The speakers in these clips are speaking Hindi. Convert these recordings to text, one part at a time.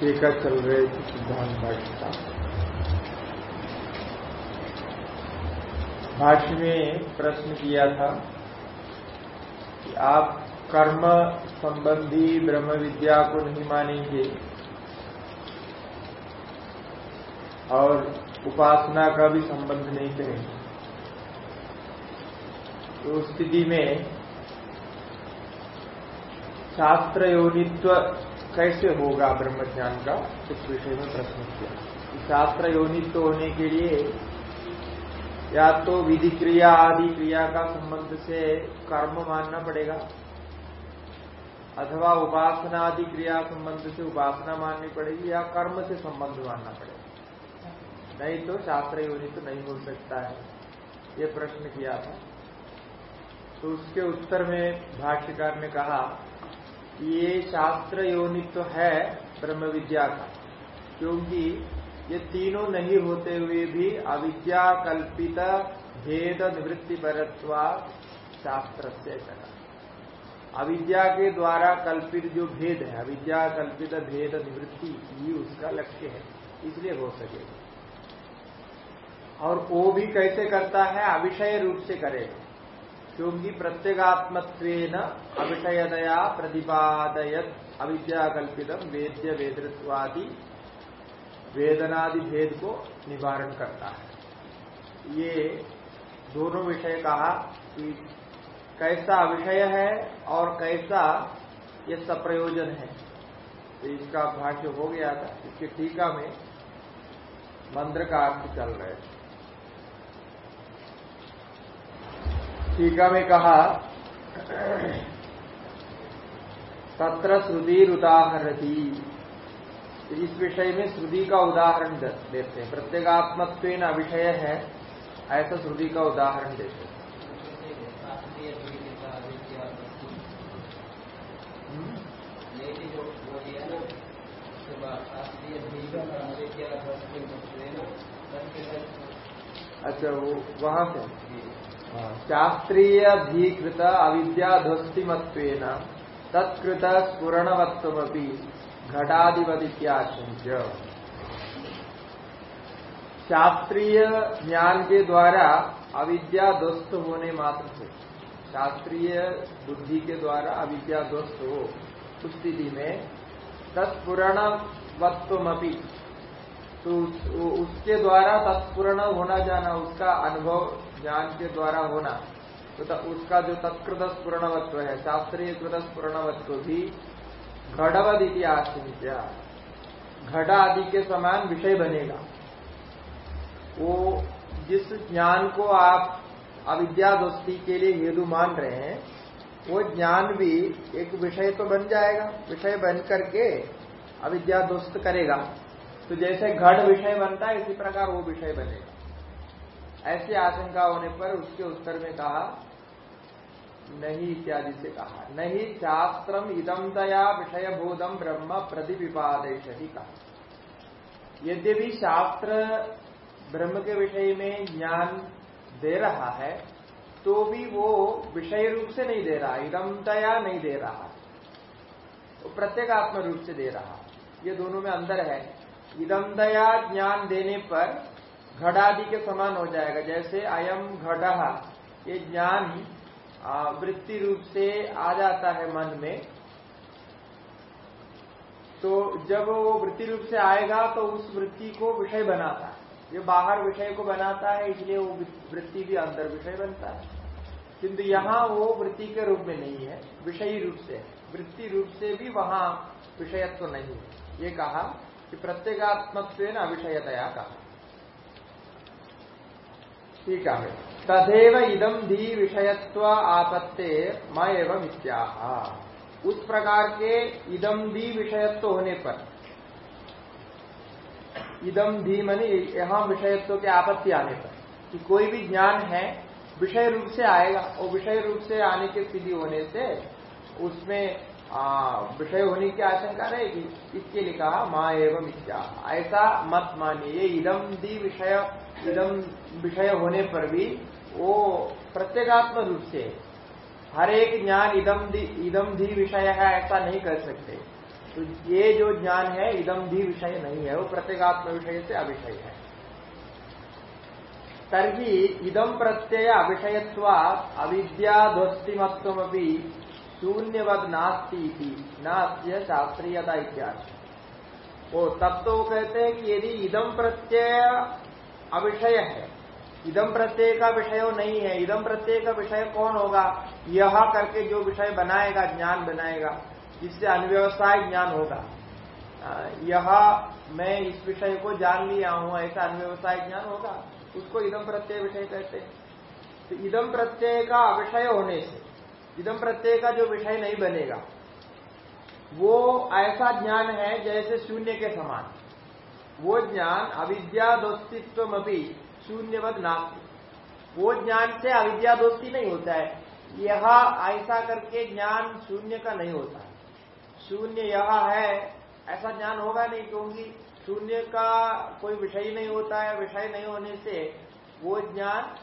टीका चल रहे सिद्धांत भाष्य का। भाष्य में प्रश्न किया था कि आप कर्म संबंधी ब्रह्म विद्या को नहीं मानेंगे और उपासना का भी संबंध नहीं करेंगे। तो स्थिति में शास्त्र योनित्व कैसे होगा ब्रह्म ज्ञान का? इस विषय में प्रश्न किया। शास्त्र योनित्व होने के लिए या तो विधि क्रिया आदि क्रिया का संबंध से कर्म मानना पड़ेगा, अथवा उपासना आदि क्रिया संबंध से उपासना माननी पड़ेगी या कर्म से संबंध मानना पड़ेगा। नहीं तो शास्त्र योनित्व नहीं हो सकता है। ये प्रश्न किया था। तो उसके उत्तर में भाष्यकार ने कहा ये शास्त्र योनित्व तो है ब्रह्म विद्या का, क्योंकि ये तीनों नहीं होते हुए भी अविद्या कल्पित भेद निवृत्ति परत्वा शास्त्र से अविद्या के द्वारा कल्पित जो भेद है, अविद्या कल्पित भेद निवृत्ति ही उसका लक्ष्य है, इसलिए हो सकेगा और वो भी कैसे करता है? अविषय रूप से करेगा क्योंकि प्रत्येगात्मत्व अविषयदया प्रतिपादयत अविद्याकल्पित वेद्य वेदत्वादि वेदनादि भेद को निवारण करता है। ये दोनों विषय कहा कि कैसा विषय है और कैसा ये सप्रयोजन है। तो इसका भाष्य हो गया था इसके टीका में मंत्र का अर्थ चल रहे थे। टीका में कहा तत्र श्रुति उदाहरती इस विषय में श्रुति का उदाहरण देते हैं। प्रत्येगात्मत्व विषय है ऐसा श्रुति का उदाहरण देते हैं। अच्छा वो वहाँ से शास्त्रीय भीकृत अविद्याध्वस्तिमत्व तत्कृत स्फुरणवत्वमी घटाधिपतित्याशंक्य शास्त्रीय ज्ञान के द्वारा अविद्या ध्वस्त होने मात्र से, शास्त्रीय बुद्धि के द्वारा अविद्या ध्वस्त हो उस स्थिति में तत्पुरणवत्वमपी तो उसके द्वारा तत्पूर्ण होना जाना उसका अनुभव ज्ञान के द्वारा होना तो उसका जो तत्कृत स्पूर्णवत्व है शास्त्रीय कृत स्पूर्णवत्व भी घड़वद इतिहास घड़ा आदि के समान विषय बनेगा। वो जिस ज्ञान को आप अविद्या दोस्ती के लिए हेतु मान रहे हैं, वो ज्ञान भी एक विषय तो बन जाएगा। विषय बन करके अविद्या दोस्त करेगा। तो जैसे घड़ विषय बनता है, इसी प्रकार वो विषय बनेगा। ऐसी आशंका होने पर उसके उत्तर में कहा, नहीं इत्यादि से कहा। नहीं शास्त्रम इदम दया विषय बोधम ब्रह्म प्रतिपिपादेश ही कहा। यद्यपि शास्त्र ब्रह्म के विषय में ज्ञान दे रहा है तो भी वो विषय रूप से नहीं दे रहा इदम दया नहीं दे रहा। वो प्रत्येगात्म रूप से दे रहा। ये दोनों में अंदर है। इदमदया ज्ञान देने पर घड़ादि के समान हो जाएगा। जैसे अयम घड़ा ये ज्ञान वृत्ति रूप से आ जाता है मन में। तो जब वो वृत्ति रूप से आएगा तो उस वृत्ति को विषय बनाता है। ये बाहर विषय को बनाता है, इसलिए वो वृत्ति भी अंदर विषय बनता है। किंतु यहाँ वो वृत्ति के रूप में नहीं है, विषयी रूप से। वृत्ति रूप से भी वहाँ विषयत्व नहीं है। ये कहा कि प्रत्येगात्मत्व अविषयतया कहा। ठीक है। तदेव इदम धी विषयत्व आपत्ते मैं इत्या उस प्रकार के इदम धी विषयत्व होने पर इदम धी मनी यहाँ विषयत्व के आपत्ति आने पर, कि कोई भी ज्ञान है, विषय रूप से आएगा, और विषय रूप से आने की स्थिति होने से उसमें विषय होने की आशंका रहेगी इसके लिए कहा, माँ एवं इत्या ऐसा मत मानिए इदम दी विषय इदम विषय होने पर भी वो प्रत्येगात्म रूप से हर एक ज्ञान इदम दी इदम धी विषय है ऐसा नहीं कर सकते। तो ये जो ज्ञान है इदम धी विषय नहीं है, वो प्रत्येगात्म विषय से अविषय है। तरी इदम प्रत्यय अविषयत्वा अविद्याध्वस्तिमत्वी शून्यवद नास्ती नास्त्य शास्त्रीयता इत्यादि। वो तब तो कहते हैं कि यदि इदम प्रत्यय अविषय है। इदम प्रत्यय का विषय नहीं है। इदम प्रत्यय का विषय कौन होगा? यह करके जो विषय बनाएगा, ज्ञान बनाएगा जिससे अनव्यवस्थाय ज्ञान होगा। यह मैं इस विषय को जान लिया हूँ, ऐसा अनव्यवसाय ज्ञान होगा? उसको इदम प्रत्यय विषय कहते हैं। तो इदम प्रत्यय का अविषय होने से इदम प्रत्यय का जो विषय नहीं बनेगा, वो ऐसा ज्ञान है जैसे शून्य के समान। वो ज्ञान अविद्या दोस्तित्व अभी शून्यवद नास्ति। वो ज्ञान से अविद्या दोस्ती नहीं होता है। यह ऐसा करके ज्ञान शून्य का नहीं होता। शून्य यह है, ऐसा ज्ञान होगा नहीं क्योंकि शून्य का कोई विषय नहीं होता है। विषय नहीं होने से वो ज्ञान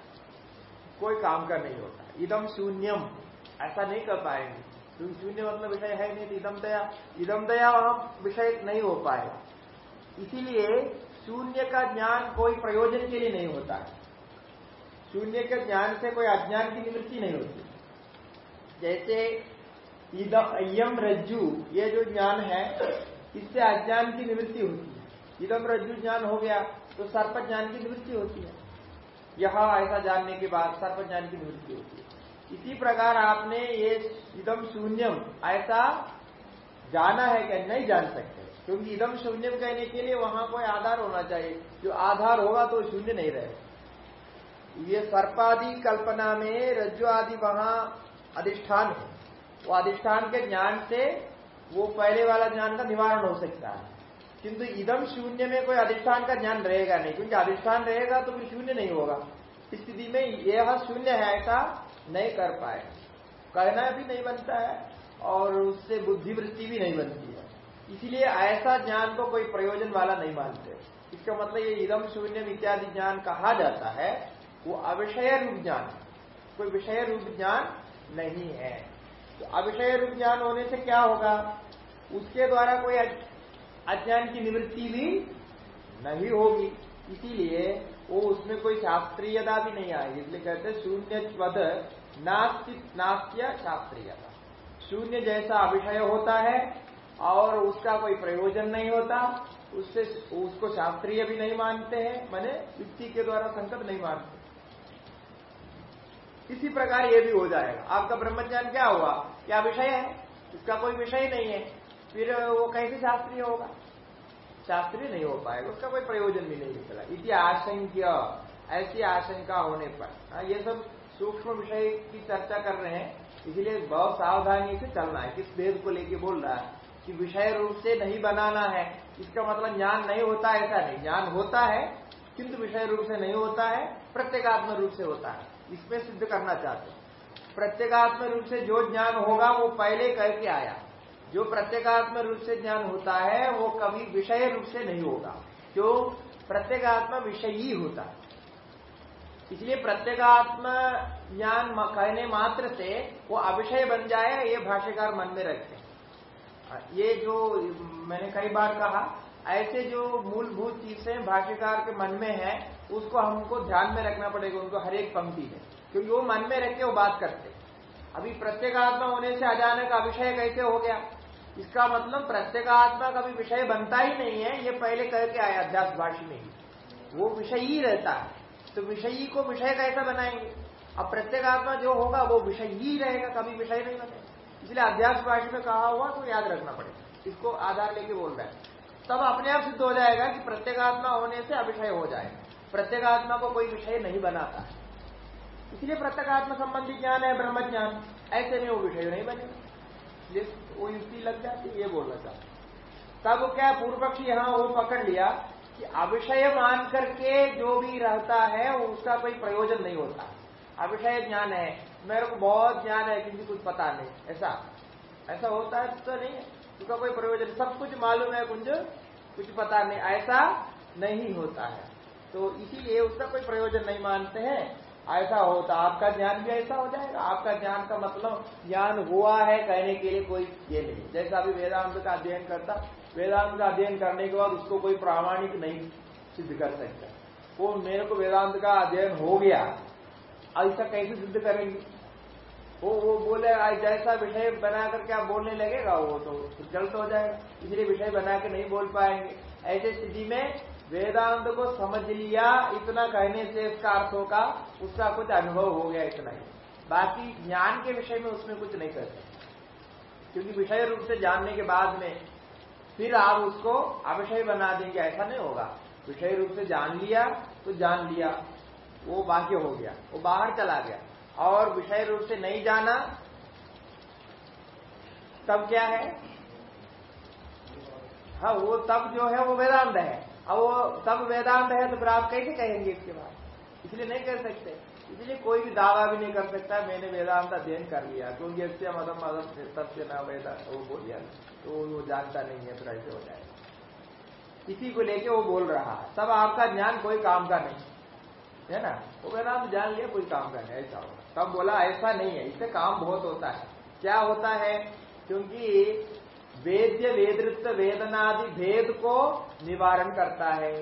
कोई काम का नहीं होता। इदम शून्यम, ऐसा नहीं कर पाएँगे। क्योंकि शून्य मतलब विषय है नहीं तो इदम दया। इदम दया वहाँ विषय नहीं हो पाएगा। इसीलिए शून्य का ज्ञान कोई प्रयोजन के लिए नहीं होता है। शून्य के ज्ञान से कोई अज्ञान की निवृत्ति नहीं होती। जैसे इदम रज्जु, ये जो ज्ञान है, इससे अज्ञान की निवृत्ति होती है। इदम रज्जु ज्ञान हो गया तो सर्प ज्ञान की निवृत्ति होती है। यह ऐसा जानने के बाद सर्प ज्ञान की निवृत्ति होती है। इसी प्रकार आपने ये इदम शून्यम ऐसा जाना है क्या नहीं जान सकते। क्योंकि इदम शून्यम कहने के लिए वहाँ कोई आधार होना चाहिए। जो आधार होगा तो शून्य नहीं रहे। ये सर्पादि कल्पना में रज्जु आदि वहाँ अधिष्ठान है। वो अधिष्ठान के ज्ञान से वो पहले वाला ज्ञान का निवारण हो सकता है। किंतु इदम शून्य में कोई अधिष्ठान का ज्ञान रहेगा नहीं। क्योंकि अधिष्ठान रहेगा तो फिर शून्य नहीं होगा। स्थिति में यह शून्य है ऐसा नहीं कर पाए। कहना भी नहीं बनता है और उससे बुद्धिवृत्ति भी नहीं बनती इसीलिए ऐसा ज्ञान को कोई प्रयोजन वाला नहीं मानते। इसका मतलब ये इदम शून्य इत्यादि ज्ञान कहा जाता है, वो अविषय रूप ज्ञान कोई विषय रूप ज्ञान नहीं है। तो अविषय रूप ज्ञान होने से क्या होगा? उसके द्वारा कोई अज्ञान की निवृत्ति भी नहीं होगी। इसीलिए वो उसमें कोई शास्त्रीयता भी नहीं आएगी। इसलिए कहते शून्य पद नास्तिक नास्त्य शास्त्रीयता। शून्य जैसा अविषय होता है और उसका कोई प्रयोजन नहीं होता उससे उसको शास्त्रीय भी नहीं मानते हैं मैंने युक्ति के द्वारा संकट नहीं मानते। इसी प्रकार ये भी हो जाएगा। आपका ब्रह्मज्ञान क्या हुआ? क्या विषय है? इसका कोई विषय नहीं है। फिर वो कैसे शास्त्रीय होगा? शास्त्रीय नहीं हो पाएगा उसका कोई प्रयोजन भी नहीं निकला। इति आशंक्य ऐसी आशंका होने पर। हाँ, ये सब सूक्ष्म विषय की चर्चा कर रहे हैं इसलिए बहुत सावधानी से चलना है। किस भेद को लेके बोल रहा है? कि विषय रूप से नहीं बनाना है। इसका मतलब ज्ञान नहीं होता, ऐसा नहीं। ज्ञान होता है, किंतु विषय रूप से नहीं होता है, प्रत्येगात्म रूप से होता है। इसमें सिद्ध करना चाहते हैं। प्रत्येगात्म रूप से जो ज्ञान होगा, वो पहले कह के आया। जो प्रत्येगात्म रूप से ज्ञान होता है, वो कभी विषय रूप से नहीं होगा। क्यों प्रत्येगात्मा विषय ही होता है। इसलिए प्रत्येगात्म ज्ञान कहने मात्र से वो अविषय बन जाए, ये भाष्यकार मन में रखते ये जो मैंने कई बार कहा, ऐसे जो मूलभूत चीज़ें भाष्यकार के मन में है, उसको हमको ध्यान में रखना पड़ेगा, उनको हर एक पंक्ति में। क्योंकि वो मन में रख के वो बात करते अभी प्रत्येगात्मा होने से अचानक अविषय कैसे हो गया? इसका मतलब प्रत्येगात्मा का भी विषय बनता ही नहीं है, ये पहले कह के आया अध्यास भाषी में ही। वो विषय ही रहता है। तो विषयी को विषय कैसा बनाएँगे? अब प्रत्येगात्मा जो होगा, वो विषय ही रहेगा, कभी विषय नहीं बनेगा। इसलिए अध्यास भाषा में कहा हुआ तो याद रखना पड़ेगा। इसको आधार लेके बोल रहा है। तब अपने आप सिद्ध हो जाएगा कि प्रत्येगात्मा होने से अभिषय हो जाएगा प्रत्येगात्मा को कोई विषय नहीं बनाता। इसलिए प्रत्येगात्मा संबंधी ज्ञान है ब्रह्म ज्ञान ऐसे में वो विषय नहीं बनेगा। इसलिए वो युक्ति लग जाती ये बोलना चाहता तब वो क्या पूर्व पक्षी यहाँ वो पकड़ लिया कि अविषय मान करके जो भी रहता है, उसका कोई प्रयोजन नहीं होता। अविषय ज्ञान है मेरे को बहुत ज्ञान है, किसी कुछ पता नहीं। ऐसा। ऐसा होता है तो नहीं उसका कोई प्रयोजन, सब कुछ मालूम है कुछ कुछ पता नहीं। ऐसा नहीं होता है। तो इसीलिए उसका कोई प्रयोजन नहीं मानते हैं। ऐसा होता, आपका ज्ञान भी ऐसा हो जाएगा। आपका ज्ञान का मतलब ज्ञान हुआ है कहने के लिए कोई ये नहीं। जैसा अभी वेदांत का अध्ययन करता, वेदांत का अध्ययन करने के बाद उसको कोई प्रामाणिक नहीं सिद्ध कर सकता। वो मेरे को वेदांत का अध्ययन हो गया। ऐसा कैसे सिद्ध करेंगे? वो वो बोले जैसा विषय बना करके आप बोलने लगेगा वो तो गलत हो जाएगा। इसलिए विषय बना के नहीं बोल पाएँगे। ऐसे स्थिति में वेदांत को समझ लिया, इतना कहने से इसका अर्थ होगा, उसका कुछ अनुभव हो गया इतना ही। बाकी ज्ञान के विषय में उसमें कुछ नहीं कर क्योंकि विषय रूप से जानने के बाद में फिर आप उसको अविषय बना देंगे, ऐसा नहीं होगा। विषय रूप से जान लिया तो जान लिया। वो बाकी हो गया। वो बाहर चला गया। और विषय रूप से नहीं जाना, तब क्या है? हाँ वो तब जो है, वो वेदांत है। अब वो तब वेदांत है तो फिर आप कैसे कहेंगे इसके बाद? इसलिए नहीं कर सकते। इसलिए कोई भी दावा भी नहीं कर सकता, मैंने वेदांत अध्ययन कर लिया, क्योंकि इससे मदम मदम सत्य ना वेदांत वो बोल दिया। तो वो जानता नहीं है, फिर ऐसे हो जाएगा। इसी को लेके वो बोल रहा है। तब आपका ज्ञान कोई काम का नहीं। है ना? वो वेदांत जान लिया, कोई काम का नहीं, ऐसा होगा। तब बोला, ऐसा नहीं है, इससे काम बहुत होता है। क्या होता है? क्योंकि वेद्य वेदृत्व वेदनादि भेद को निवारण करता है।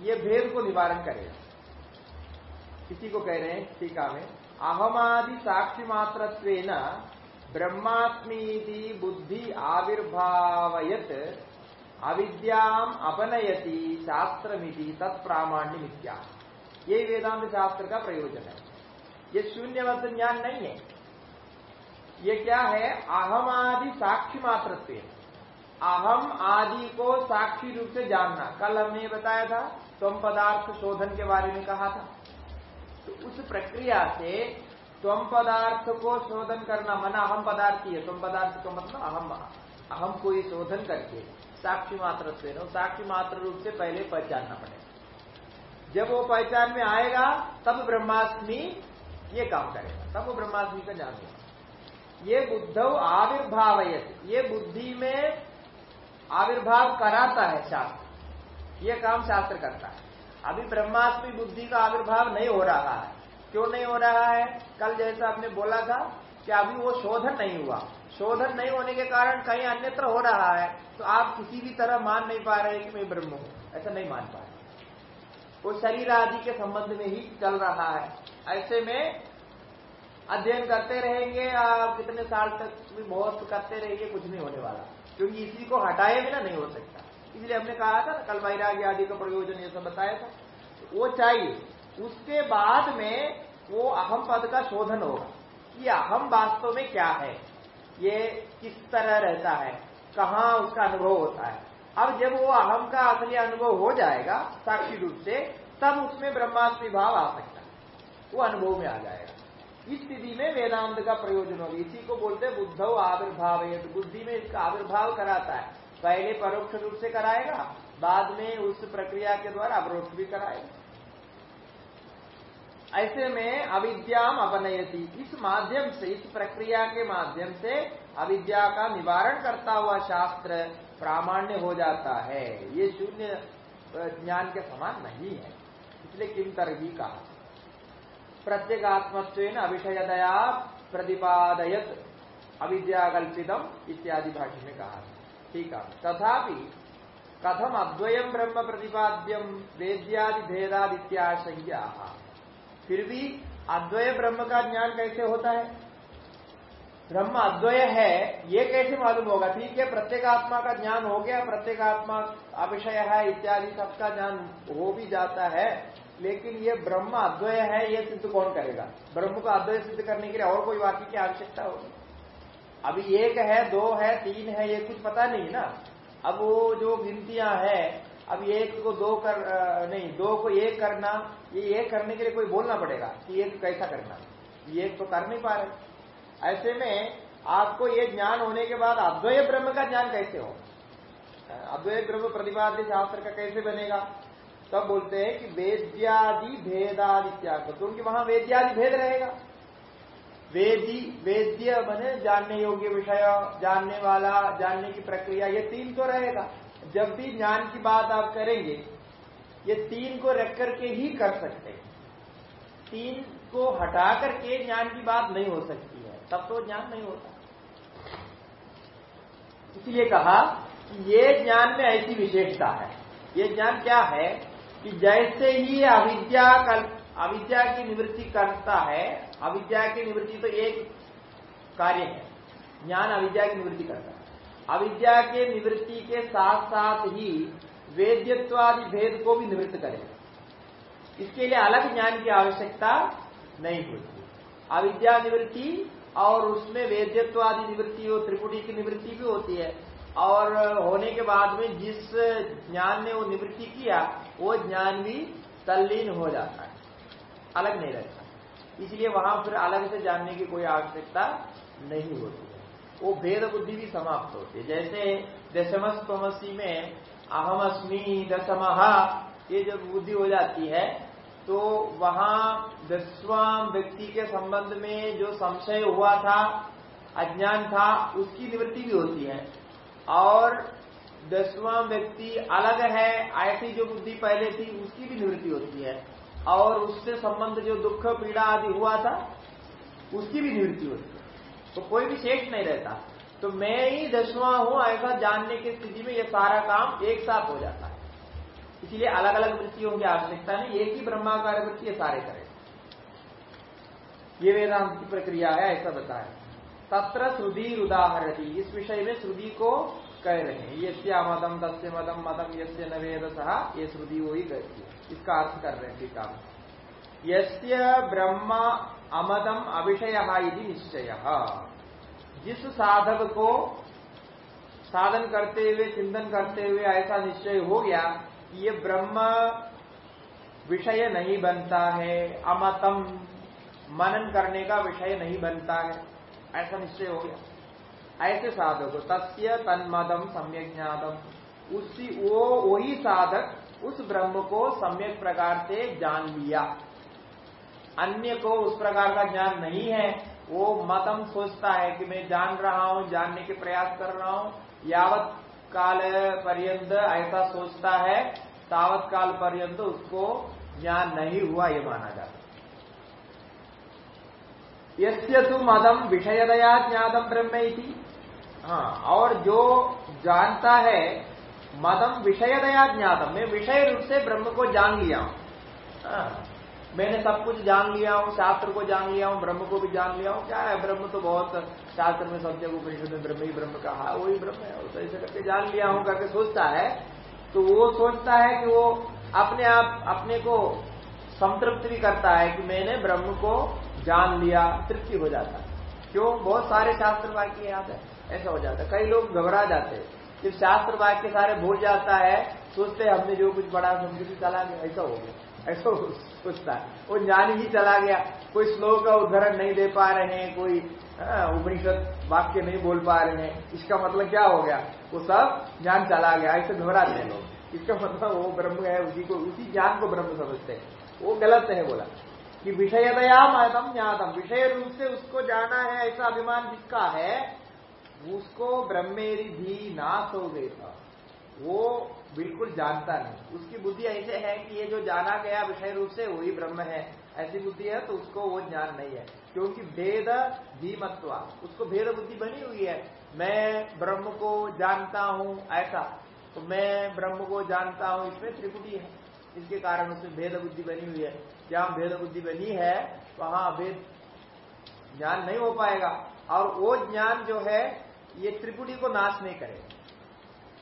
ये भेद को निवारण करेगा किसी को कह रहे हैं टीका में, अहमादि साक्षी मात्र ब्रह्मात्मी बुद्धि आविर्भावयत, अविद्याम अपनयति शास्त्रमिति तत्प्रामाण्य मिथ्या यही वेदांत शास्त्र का प्रयोजन है। ये शून्यवत ज्ञान नहीं है। ये क्या है? अहम आदि साक्षी मात्र से। अहम आदि को साक्षी रूप से जानना। कल हमने ये बताया था तुम पदार्थ शोधन के बारे में कहा था। तो उस प्रक्रिया से तुम पदार्थ को शोधन करना, मना अहम पदार्थ ही है। तुम पदार्थ को मतलब अहम अहम को ये शोधन करके साक्षी मात्र से साक्षी मात्र रूप से पहले पहचानना पड़ेगा। जब वो पहचान में आएगा, तब ब्रह्माष्टमी ये काम करेगा। तब वो ब्रह्माष्टमी का ज्ञान होगा। ये बुद्धव आविर्भाव ये बुद्धि में आविर्भाव कराता है शास्त्र। ये काम शास्त्र करता है। अभी ब्रह्माष्टमी बुद्धि का आविर्भाव नहीं हो रहा है। क्यों नहीं हो रहा है? कल जैसा आपने बोला था कि अभी वो शोधन नहीं हुआ। शोधन नहीं होने के कारण कहीं अन्यत्र हो रहा है। तो आप किसी भी तरह मान नहीं पा रहे कि मैं ब्रह्म हूँ। ऐसा नहीं मान पा वो शरीर आदि के संबंध में ही चल रहा है। ऐसे में अध्ययन करते रहेंगे आप कितने साल तक भी बहुत करते रहेंगे कुछ नहीं होने वाला। क्योंकि इसी को हटाए बिना नहीं हो सकता। इसलिए हमने कहा था ना कल वैराग्य आदि का प्रयोजन ये सब बताया था, वो चाहिए। उसके बाद में वो अहम पद का शोधन होगा कि अहम वास्तव में क्या है, ये किस तरह रहता है, कहाँ उसका अनुभव होता है। अब जब वो अहम का असली अनुभव हो जाएगा, साक्षी रूप से, तब उसमें ब्रह्मास्मि भाव आ सकता है। वो अनुभव में आ जाएगा। इस स्थिति में वेदांत का प्रयोजन होगा। इसी को बोलते हैं बुद्धव आविर्भाव बुद्धि में इसका आविर्भाव कराता है। पहले परोक्ष रूप से कराएगा, बाद में उस प्रक्रिया के द्वारा अवरोक्ष भी कराएगा। ऐसे में अविद्याम अपनयती। इस माध्यम से, इस प्रक्रिया के माध्यम से अविद्या का निवारण करता हुआ शास्त्र प्रामाण्य हो जाता है। ये शून्य ज्ञान के समान नहीं है। इसलिए किम तरही कहा। प्रत्येगात्मत्व अविषयतया प्रतिपादयत अविद्याकल्पितम इत्यादि भाषा में कहा। ठीक है। तथापि कथम अद्वयम ब्रह्म प्रतिपाद्यम वेद्यादि भेदादित्याशंका फिर भी अद्वय ब्रह्म का ज्ञान कैसे होता है? ब्रह्म अद्वय है, ये कैसे मालूम होगा? ठीक है, प्रत्येगात्मा का ज्ञान हो गया, प्रत्येगात्मा अविषय है, इत्यादि सबका ज्ञान हो भी जाता है, लेकिन ये ब्रह्म अद्वय है, ये सिद्ध कौन करेगा? ब्रह्म को अद्वय सिद्ध करने के लिए और कोई वाक्य की आवश्यकता होगी। अभी एक है, दो है, तीन है, ये कुछ पता नहीं ना। अब वो जो गिनतियाँ है, अब एक को दो कर नहीं, दो को एक करना, ये एक करने के लिए कोई बोलना पड़ेगा कि एक कैसा करना। ये एक तो कर नहीं पा रहे। ऐसे में आपको ये ज्ञान होने के बाद अद्वय ब्रह्म का ज्ञान कैसे हो? अद्वय ब्रह्म प्रतिपाद्य शास्त्र का कैसे बनेगा? तब बोलते हैं कि वेद्यादि भेदादित्याग। क्योंकि वहाँ वेद्यादि भेद रहेगा। वेदी, वेद्य बने, जानने योग्य विषय, जानने वाला, जानने की प्रक्रिया, ये तीन तो रहेगा। जब भी ज्ञान की बात आप करेंगे, ये तीन को रख करके ही कर सकते हैं। तीन को हटा करके ज्ञान की बात नहीं हो सकती। तब तो ज्ञान नहीं होता। इसलिए कहा कि ये ज्ञान में ऐसी विशेषता है। ये ज्ञान क्या है कि जैसे ही अविद्या अविद्या की निवृत्ति करता है, अविद्या की निवृत्ति तो एक कार्य है। ज्ञान अविद्या की निवृत्ति करता है। अविद्या के निवृत्ति के साथ साथ ही वेद्यत्वादि भेद को भी निवृत्त करेगा इसके लिए अलग ज्ञान की आवश्यकता नहीं होती। अविद्या निवृत्ति और उसमें वेद्यत्वादि निवृत्ति हो, त्रिपुटी की निवृत्ति भी होती है। और होने के बाद में जिस ज्ञान ने वो निवृत्ति किया, वो ज्ञान भी तल्लीन हो जाता है। अलग नहीं रहता। इसलिए वहाँ फिर अलग से जानने की कोई आवश्यकता नहीं होती है। वो भेद बुद्धि भी समाप्त होती है। जैसे दशमस्तमसी में अहम अस्मी दशमहा ये जब बुद्धि हो जाती है तो वहाँ दसवां व्यक्ति के संबंध में जो संशय हुआ था, अज्ञान था, उसकी निवृत्ति भी होती है। और दसवां व्यक्ति अलग है ऐसी जो बुद्धि पहले थी, उसकी भी निवृत्ति होती है। और उससे संबंध जो दुख, पीड़ा आदि हुआ था, उसकी भी निवृत्ति होती है। तो कोई भी शेष नहीं रहता। तो मैं ही दसवां हूँ ऐसा जानने की स्थिति में यह सारा काम एक साथ हो जाता है। इसलिए अलग अलग वृत्तियों की आवश्यकता नहीं, एक ही ब्रह्माकार वृत्ति ये सारे करें। ये वेदांत की प्रक्रिया है, ऐसा बताया। तत्र श्रुति उदाहरती इस विषय में श्रुति को कह रहे हैं। ये मदम तस्य मदम मदम यस्य नवेद सहा ये श्रुति वो ही कहती है। इसका अर्थ कर रहे हैं है यस्य ब्रह्म अमदम अविषय यदि निश्चय। जिस साधक को साधन करते हुए, चिंतन करते हुए ऐसा निश्चय हो गया ये ब्रह्म विषय नहीं बनता है, अमतम मनन करने का विषय नहीं बनता है। ऐसा निश्चय हो गया। ऐसे साधक तस्य तन्मदम सम्यक ज्ञातम। उसी वो, वही साधक उस ब्रह्म को सम्यक प्रकार से जान लिया। अन्य को उस प्रकार का ज्ञान नहीं है, वो मतम सोचता है कि मैं जान रहा हूँ, जानने के प्रयास कर रहा हूँ, यावत काल पर्यंत ऐसा सोचता है, तावत काल पर्यंत उसको ज्ञान नहीं हुआ ये माना जाता यस्य तु मदम विषयदया ज्ञातम ब्रह्म हाँ और जो जानता है मदम विषयदया ज्ञातम मैं विषय रूप से ब्रह्म को जान लिया हूँ। हाँ। मैंने सब कुछ जान लिया हूँ, शास्त्र को जान लिया हूँ, ब्रह्म को भी जान लिया हूँ। क्या है, ब्रह्म तो बहुत शास्त्र में सब जगह उपनिषद में ब्रह्म ही ब्रह्म कहा वही ब्रह्म है। तो ऐसे करके जान लिया हूँ, करके सोचता है तो वो सोचता है कि वो अपने आप, अपने को संतृप्त भी करता है कि मैंने ब्रह्म को जान लिया, तृप्ति हो जाता क्यों? बहुत सारे शास्त्र वाक्य याद है, ऐसा हो जाता कई लोग घबरा जाते हैं। जब शास्त्र वाक्य सारे भूल जाता है, सोचते हमने जो कुछ बड़ा समझ चला गया, ऐसा हो गया। ऐसा सोचता है। वो ज्ञान ही चला गया। कोई श्लोक का उदाहरण नहीं दे पा रहे हैं, कोई उपनिषद वाक्य नहीं बोल पा रहे हैं। इसका मतलब क्या हो गया? वो सब ज्ञान चला गया। ऐसे घबराते हैं लोग। इसका मतलब वो ब्रह्म है, उसी को, उसी ज्ञान को ब्रह्म समझते हैं। वो गलत है बोला कि विषयदया मतम ज्ञातम। विषय रूप से उसको जाना है, ऐसा अभिमान जिसका है? उसको ब्रह्मेरी भी नाश हो गई था। वो बिल्कुल जानता नहीं। उसकी बुद्धि ऐसे है कि ये जो जाना गया विषय रूप से, वही ब्रह्म है। ऐसी बुद्धि है तो उसको वो ज्ञान नहीं है। क्योंकि भेद धीमत्वा, उसको भेद बुद्धि बनी हुई है। मैं ब्रह्म को जानता हूँ ऐसा तो मैं ब्रह्म को जानता हूँ, इसमें त्रिपुटी है। इसके कारण उसमें भेद बुद्धि बनी हुई है। जहाँ भेद बुद्धि बनी है, वहाँ भेद ज्ञान नहीं हो पाएगा। और वो ज्ञान जो है, ये त्रिपुटी को नाश नहीं करेगा।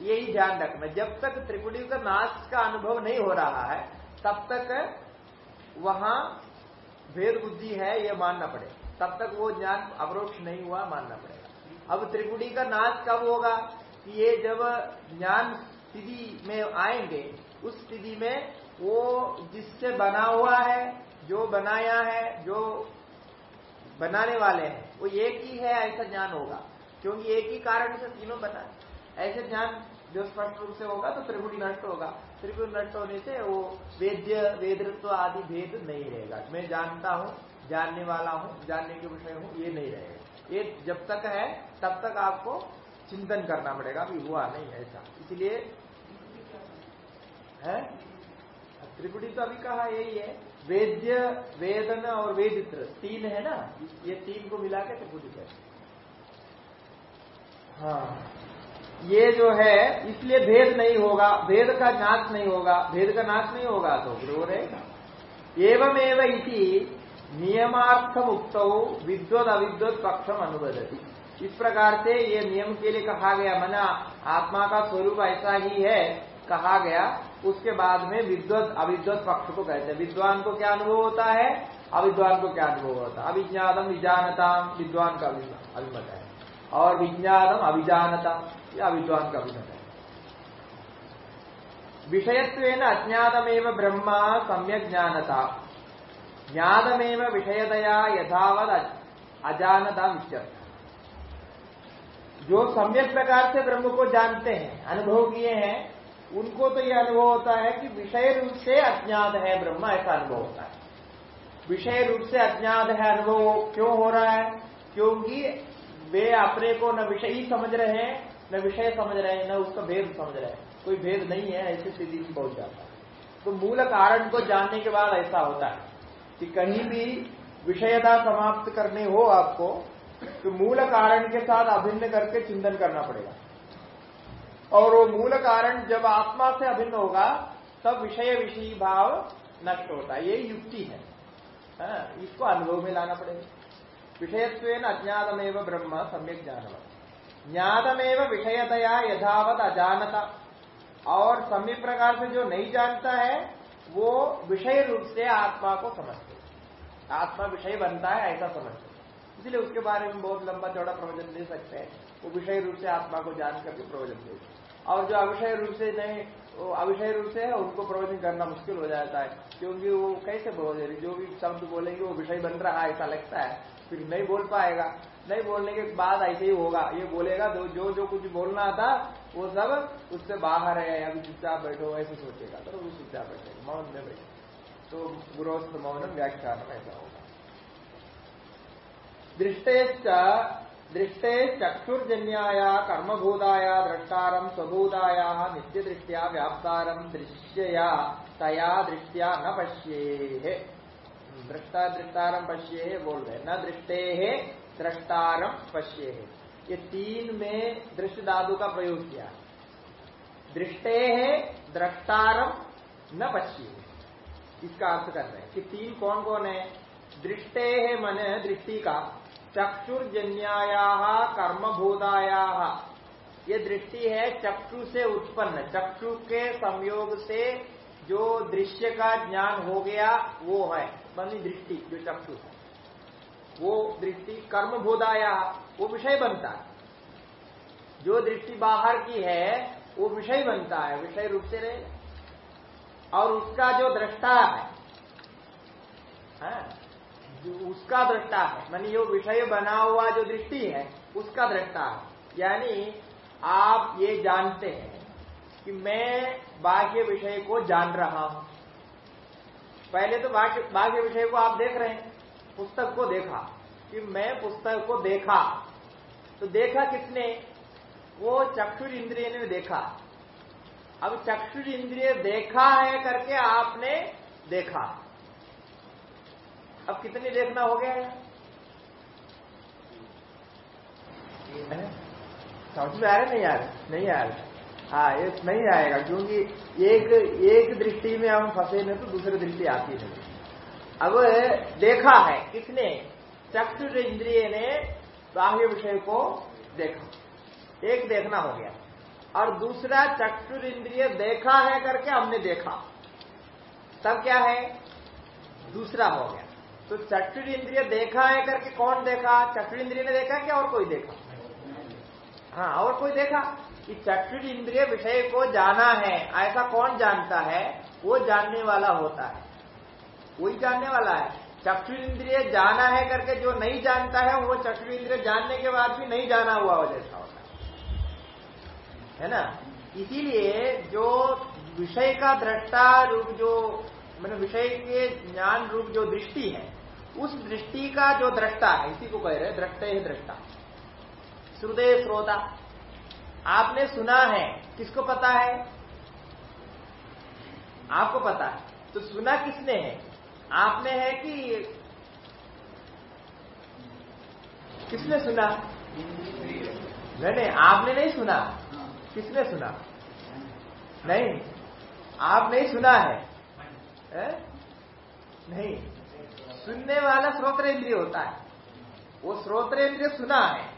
यही ध्यान रखना। जब तक त्रिपुटी का नाश का अनुभव नहीं हो रहा है, तब तक वहाँ भेद बुद्धि है यह मानना पड़ेगा। तब तक वो ज्ञान अवरोक्ष नहीं हुआ, मानना पड़ेगा। अब त्रिपुटी का नाश कब होगा कि ये जब ज्ञान स्थिति में आएँगे, उस स्थिति में वो जिससे बना हुआ है, जो बनाया है, जो बनाने वाले हैं, वो एक ही है, ऐसा ज्ञान होगा। क्योंकि एक ही कारण से तीनों बना ऐसे ज्ञान जो स्पष्ट रूप से होगा तो त्रिभुटी नष्ट होगा। त्रिभुट नष्ट होने से वो वेद्य, वेदृत्व आदि भेद नहीं रहेगा। मैं जानता हूँ, जानने वाला हूँ, जानने के विषय हूँ, ये नहीं रहेगा। ये जब तक है, तब तक आपको चिंतन करना पड़ेगा, अभी हुआ नहीं ऐसा। इसलिए, है? त्रिपुटी तो अभी कहा यही है, वेद्य, वेदन और वेदित्र, तीन है ना? ये तीन को मिला के त्रिपुटी है। हाँ। ये जो है, इसलिए भेद नहीं होगा। भेद का नाश नहीं होगा। भेद का नाश नहीं होगा तो फिर वो रहेगा। एवं इति नियमार्थ मुक्त विद्वत अविद्वत पक्षम अनुबदती इस प्रकार से ये नियम के लिए कहा गया, मना आत्मा का स्वरूप ऐसा ही है, कहा गया, उसके बाद में विद्वत अविद्वत पक्ष को कहते हैं। विद्वान को क्या अनुभव होता है? अविद्वान को क्या अनुभव होता है? अभिज्ञातम विजानता विद्वान का अभिमत है। और विज्ञातम अभिजानता यह अविद्वान का अभिमत है। विषयत्व अज्ञातमेव ब्रह्म सम्यक ज्ञानता। ज्ञातमेव विषयतया यथावत अजानता विचर्थ जो सम्यक प्रकार से ब्रह्म को जानते हैं, अनुभव किए हैं, उनको तो यह अनुभव होता है कि विषय रूप से अज्ञात है ब्रह्म, ऐसा अनुभव होता है। विषय रूप से अज्ञात है अनुभव क्यों हो रहा है? क्योंकि वे अपने को न विषय ही समझ रहे हैं न विषय समझ रहे हैं न उसका भेद समझ रहे हैं। कोई भेद नहीं है ऐसी स्थिति में पहुँच जाता है तो मूल कारण को जानने के बाद ऐसा होता है कि कहीं भी विषयता समाप्त करने हो आपको तो मूल कारण के साथ अभिन्न करके चिंतन करना पड़ेगा। और वो मूल कारण जब आत्मा से अभिन्न होगा तब विषय विषयी भाव नष्ट होता है। यही युक्ति है। हाँ, इसको अनुभव में लाना पड़ेगा। विषयत्व अज्ञातमेव ब्रह्म सम्यक ज्ञानवत ज्ञातमेव विषयतया यथावत अजानता। और सम्यक प्रकार से जो नहीं जानता है, वो विषय रूप से आत्मा को समझते आत्मा विषय बनता है, ऐसा समझते इसलिए उसके बारे में बहुत लंबा चौड़ा प्रवचन दे सकते हैं। वो विषय रूप से आत्मा को जान करके प्रवचन दे और जो अविषय रूप से नहीं अविषय रूप से है, उनको प्रवचन करना मुश्किल हो जाता है। क्योंकि वो कैसे बोले जो भी शब्द बोलेंगे, वो विषय बन रहा है, ऐसा लगता है। फिर नहीं बोल पाएगा। नहीं बोलने के बाद ऐसे ही होगा। ये बोलेगा, जो जो जो कुछ बोलना था, वो सब उससे बाहर है, अभी चुपचाप बैठो, ऐसे सोचेगा। तो वो चुपचाप बैठेगा मौन में बैठे। तो गुरोस्त मौन व्याख्यान ऐसा होगा। दृष्टेश्च दृष्टे चक्षुर्जन्याया, कर्मभूताया द्रष्टारम स्वभूताया नित्य दृष्टिया व्याप्तारम दृश्यया, तया दृष्टिया न पश्ये। दृष्टा दृष्टारम पश्ये बोल रहे न दृष्टे द्रष्टारम पश्ये। ये तीन में दृश्य धातु का प्रयोग किया। दृष्टे है द्रष्टारम न पश्ये। इसका अर्थ कर रहे हैं कि तीन कौन कौन है? दृष्टे है मन दृष्टि का, चक्षुर्जन्याया कर्मभूताया ये दृष्टि है चक्षु से उत्पन्न। चक्षु के संयोग से जो दृश्य का ज्ञान हो गया, वो है। बनी दृष्टि, जो चक्षु है। वो दृष्टि कर्म बोधाया वो विषय बनता है। जो दृष्टि बाहर की है वो विषय बनता है विषय रूप से रहे और उसका जो दृष्टा है, है हाँ, जो उसका दृष्टा है मानी जो विषय बना हुआ जो दृष्टि है उसका दृष्टा है। यानी आप ये जानते हैं कि मैं बाह्य विषय को जान रहा हूँ। पहले तो बाह्य विषय को आप देख रहे हैं। पुस्तक को देखा कि मैं पुस्तक को देखा। तो देखा किसने? वो चक्षुर इंद्रिय ने देखा। अब चक्षुर इंद्रिय देखा है करके आपने देखा। अब कितने देखना हो गया है? समझ में आ रहा नहीं आ रहा। नहीं आ रहा। हाँ ये नहीं आएगा क्योंकि एक एक दृष्टि में हम फंसे में तो दूसरी दृष्टि आती नहीं अब देखा है किसने? चक्षुर इंद्रिय ने बाह्य विषय को देखा। एक देखना हो गया। और दूसरा चक्षुर इंद्रिय देखा है करके हमने देखा। तब क्या है? दूसरा हो गया। तो चक्षुर इंद्रिय देखा है करके कौन देखा? चक्षुर इंद्रिय ने देखा क्या और कोई देखा? हाँ और कोई देखा? कि चक्षुर इंद्रिय विषय को जाना है। ऐसा कौन जानता है? वो जानने वाला होता है। वही जानने वाला है। चक्षु इंद्रिय जाना है करके जो नहीं जानता है, वो चक्षु इंद्रिय जानने के बाद भी नहीं जाना हुआ हो जैसा होता है। ना? इसीलिए जो विषय का दृष्टा रूप जो, मैंने विषय के ज्ञान रूप जो दृष्टि है, उस दृष्टि का जो दृष्टा है, इसी को कह रहे दृष्टे ही दृष्टा। श्रुदय श्रोता, आपने सुना है, किसको पता है? आपको पता है। तो सुना किसने है? आपने है कि किसने सुना? नहीं नहीं आपने नहीं सुना। किसने सुना? नहीं आप नहीं सुना है, है? नहीं सुनने वाला श्रोत्रेंद्रिय होता है। वो श्रोत्रेंद्रिय सुना है।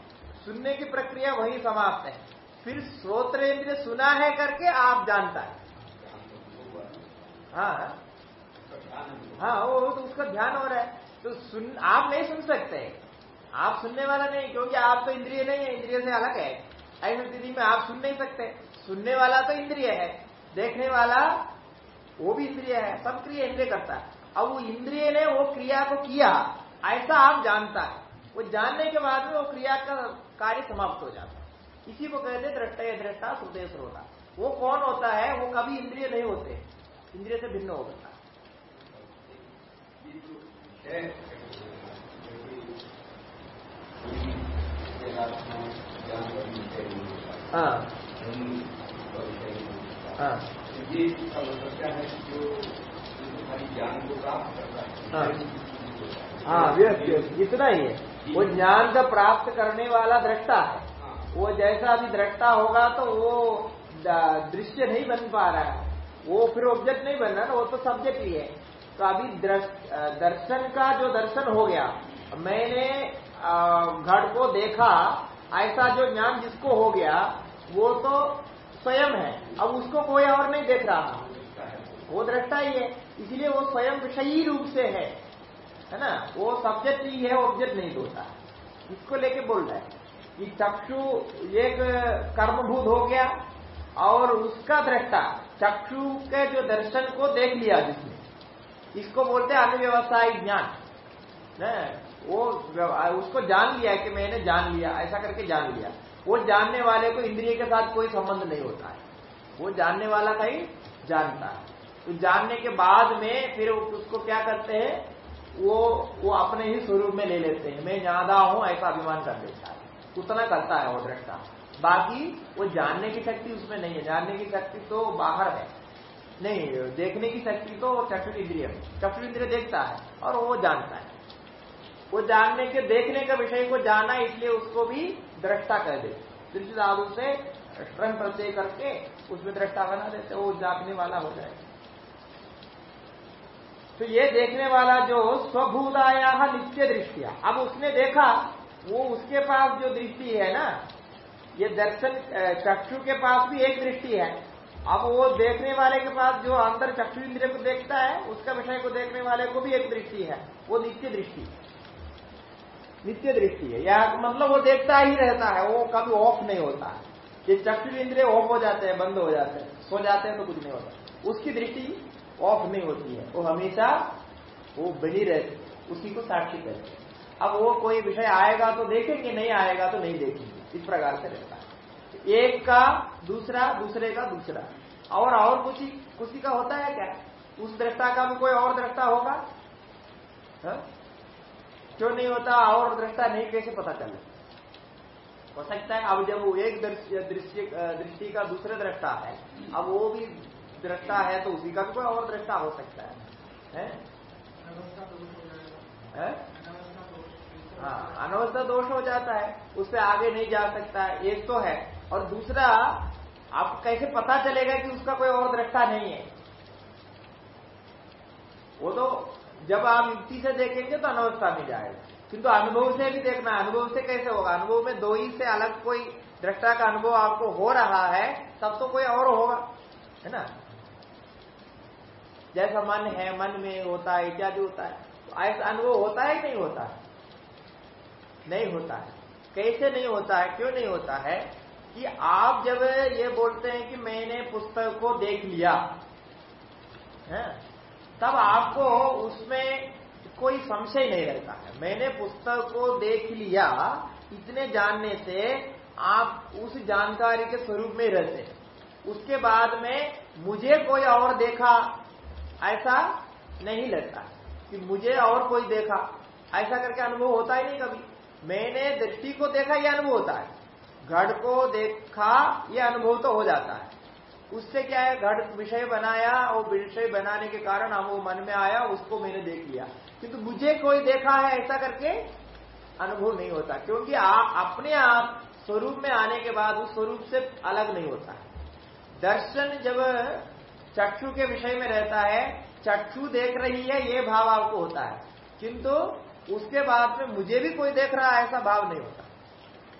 सुनने की प्रक्रिया वही समाप्त है। फिर श्रोत्रेंद्रिय सुना है करके आप जानता है। हाँ। हाँ वो तो उसका ध्यान हो रहा है। तो सुन, आप नहीं सुन सकते। आप सुनने वाला नहीं, क्योंकि आप तो इंद्रिय नहीं है, इंद्रिय से अलग है। ऐसी स्थिति में आप सुन नहीं सकते। सुनने वाला तो इंद्रिय है, देखने वाला वो भी इंद्रिय है, सब क्रिया इंद्रिय करता है। अब वो इंद्रिय ने वो क्रिया को किया, ऐसा आप जानता है। वो जानने के बाद में वो क्रिया का कार्य समाप्त हो जाता है। इसी को कहते दृष्टा या दृष्टा श्रुदय श्रोता वो कौन होता है? वो कभी इंद्रिय नहीं होते। इंद्रिय से भिन्न होता हाँ। हाँ। हाँ। व्यस्त इतना ही है। वो ज्ञान का प्राप्त करने वाला दृष्टा है वो जैसा अभी दृष्टा होगा तो वो दृश्य नहीं बन पा रहा है। वो फिर ऑब्जेक्ट नहीं बन रहा ना वो तो सब्जेक्ट ही है। तो अभी दर्शन का जो दर्शन हो गया, मैंने घड़ को देखा, ऐसा जो ज्ञान जिसको हो गया, वो तो स्वयं है। अब उसको कोई और नहीं देख रहा। वो दृष्टा ही है। इसलिए वो स्वयं विषयी रूप से है। है ना? वो सब्जेक्ट ही है ऑब्जेक्ट नहीं होता। इसको लेके बोल रहा है कि चक्षु एक कर्मभूत हो गया और उसका दृष्टा, चक्षु के जो दर्शन को देख लिया जिसने। इसको बोलते हैं अनव्यवसायिक ज्ञान। वो उसको जान लिया कि मैंने जान लिया, ऐसा करके जान लिया। वो जानने वाले को इंद्रिय के साथ कोई संबंध नहीं होता है। वो जानने वाला का ही जानता है। तो जानने के बाद में फिर उसको क्या करते हैं? वो वो अपने ही स्वरूप में ले लेते हैं। मैं ज़्यादा हूँ, ऐसा अभिमान कर देता है। उतना करता है वो दृष्टा बाकी वो जानने की शक्ति उसमें नहीं है। जानने की शक्ति तो बाहर है। नहीं, देखने की शक्ति तो चक्षु इंद्रिय चक्षु इंद्रिय देखता है और वो जानता है। वो जानने के, देखने का विषय को जाना इसलिए उसको भी दृष्टा कह दे दृष्टि से स्ट्रंग प्रत्यय करके उसमें दृष्टा बना देते वो जागने वाला हो जाए तो ये देखने वाला जो स्वभूताया नित्य दृष्टिया, अब उसने देखा, वो उसके पास जो दृष्टि है ना, ये दर्शन चक्षु के पास भी एक दृष्टि है। अब वो देखने वाले के पास जो अंदर चक्षु इंद्रिय को देखता है, उसका विषय को देखने वाले को भी एक दृष्टि है, वो नित्य दृष्टि। नित्य दृष्टि है। या मतलब वो देखता ही रहता है, वो कभी ऑफ़ नहीं होता। है ये चक्षु इंद्रिय ऑफ़ हो जाते हैं, बंद हो जाते हैं, सो जाते हैं तो कुछ नहीं होता। उसकी दृष्टि ऑफ़ नहीं होती है। वो हमेशा वो बनी रहती उसी को साक्षी कहते अब वो कोई विषय आएगा तो देखेंगे, नहीं आएगा तो नहीं देखेंगे। इस प्रकार से रहता है। एक का दूसरा दूसरे का दूसरा। और और कुछ कुछ का होता है क्या? उस दृष्टा का भी कोई और दृष्टा होगा? हा? क्यों नहीं होता? और दृष्टा नहीं कैसे पता चले? हो सकता है अब जब वो एक दृष्टि दृष्टि का दूसरे दृष्टा है अब वो भी दृष्टा है तो उसी का भी कोई और दृष्टा हो सकता है, है? हाँ? अनवस्था दोष हो जाता है उससे आगे नहीं जा सकता। है एक तो है। और दूसरा आप कैसे पता चलेगा कि उसका कोई और दृष्टा नहीं है? वो तो जब आप युक्ति से देखेंगे तो अनवस्था में जाएगा। किंतु अनुभव से भी देखना अनुभव से कैसे होगा? अनुभव में दो ही से अलग कोई दृष्टा का अनुभव आपको हो रहा है, तब तो कोई और होगा, है ना? जैसा मन है, मन में होता है, इत्यादि होता है तो ऐसा अनुभव होता है नहीं होता है? नहीं होता है। कैसे नहीं होता है? क्यों नहीं होता है? कि आप जब ये बोलते हैं कि मैंने पुस्तक को देख लिया, है? तब आपको उसमें कोई संशय नहीं रहता है। मैंने पुस्तक को देख लिया, इतने जानने से आप उस जानकारी के स्वरूप में रहते हैं। उसके बाद में मुझे कोई और देखा, ऐसा नहीं लगता कि मुझे और कोई देखा। ऐसा करके अनुभव होता ही नहीं कभी। मैंने दृष्टि को देखा यह अनुभव होता है। घड़ को देखा, ये अनुभव तो हो जाता है। उससे क्या है? घड़ विषय बनाया वो विषय बनाने के कारण हम वो मन में आया, उसको मैंने देख लिया। किंतु तो मुझे कोई देखा है ऐसा करके अनुभव नहीं होता, क्योंकि आप अपने आप स्वरूप में आने के बाद उस स्वरूप से अलग नहीं होता। है दर्शन जब चक्षु के विषय में रहता है, चक्षु देख रही है, ये भाव आपको होता है। किंतु उसके बाद में मुझे भी कोई देख रहा है, ऐसा भाव नहीं होता।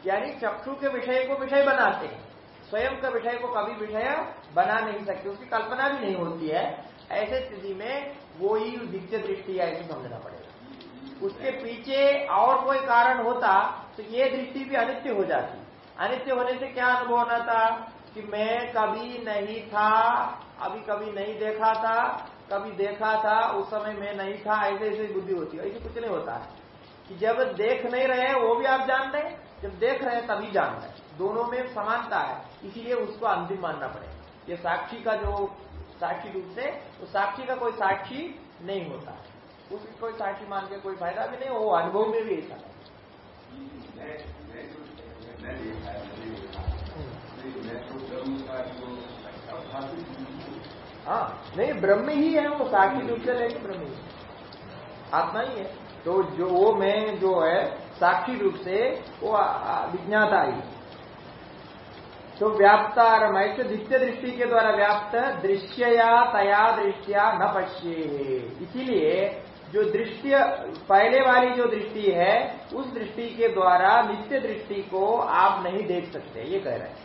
यानी चक्षु के विषय को विषय बनाते हैं। स्वयं का विषय को कभी विषय बना नहीं सकते, उसकी कल्पना भी नहीं होती है। ऐसे स्थिति में वो ही दिव्य दृष्टि है ऐसे समझना पड़ेगा। उसके पीछे और कोई कारण होता तो ये दृष्टि भी अनित्य हो जाती। अनित्य होने से क्या अनुभव होना था? कि मैं कभी नहीं था, अभी कभी नहीं देखा था, कभी देखा था, उस समय मैं नहीं था ऐसे ऐसे बुद्धि होती है। ऐसे कुछ नहीं होता। कि जब देख नहीं रहे, वो भी आप जान रहे जब देख रहे हैं तभी जान रहे दोनों में समानता है, इसीलिए उसको अंतिम मानना पड़ेगा। ये साक्षी का जो साक्षी रूप से वो साक्षी का कोई साक्षी नहीं होता। उसकी कोई साक्षी मान के कोई फ़ायदा भी नहीं, वो अनुभव में भी ऐसा हाँ। नहीं, ब्रह्म ही है वो, साक्षी रूप से लेके ब्रह्म ही। आत्मा ही है। तो जो वो मैं जो है साक्षी रूप से वो विज्ञाता ही तो व्याप्तारम ऐसे दित्य दृष्टि के द्वारा व्याप्त दृश्यया तया दृष्टिया न पश्ये। इसीलिए जो दृष्टि, पहले वाली जो दृष्टि है, उस दृष्टि के द्वारा नित्य दृष्टि को आप नहीं देख सकते, ये कह रहे हैं।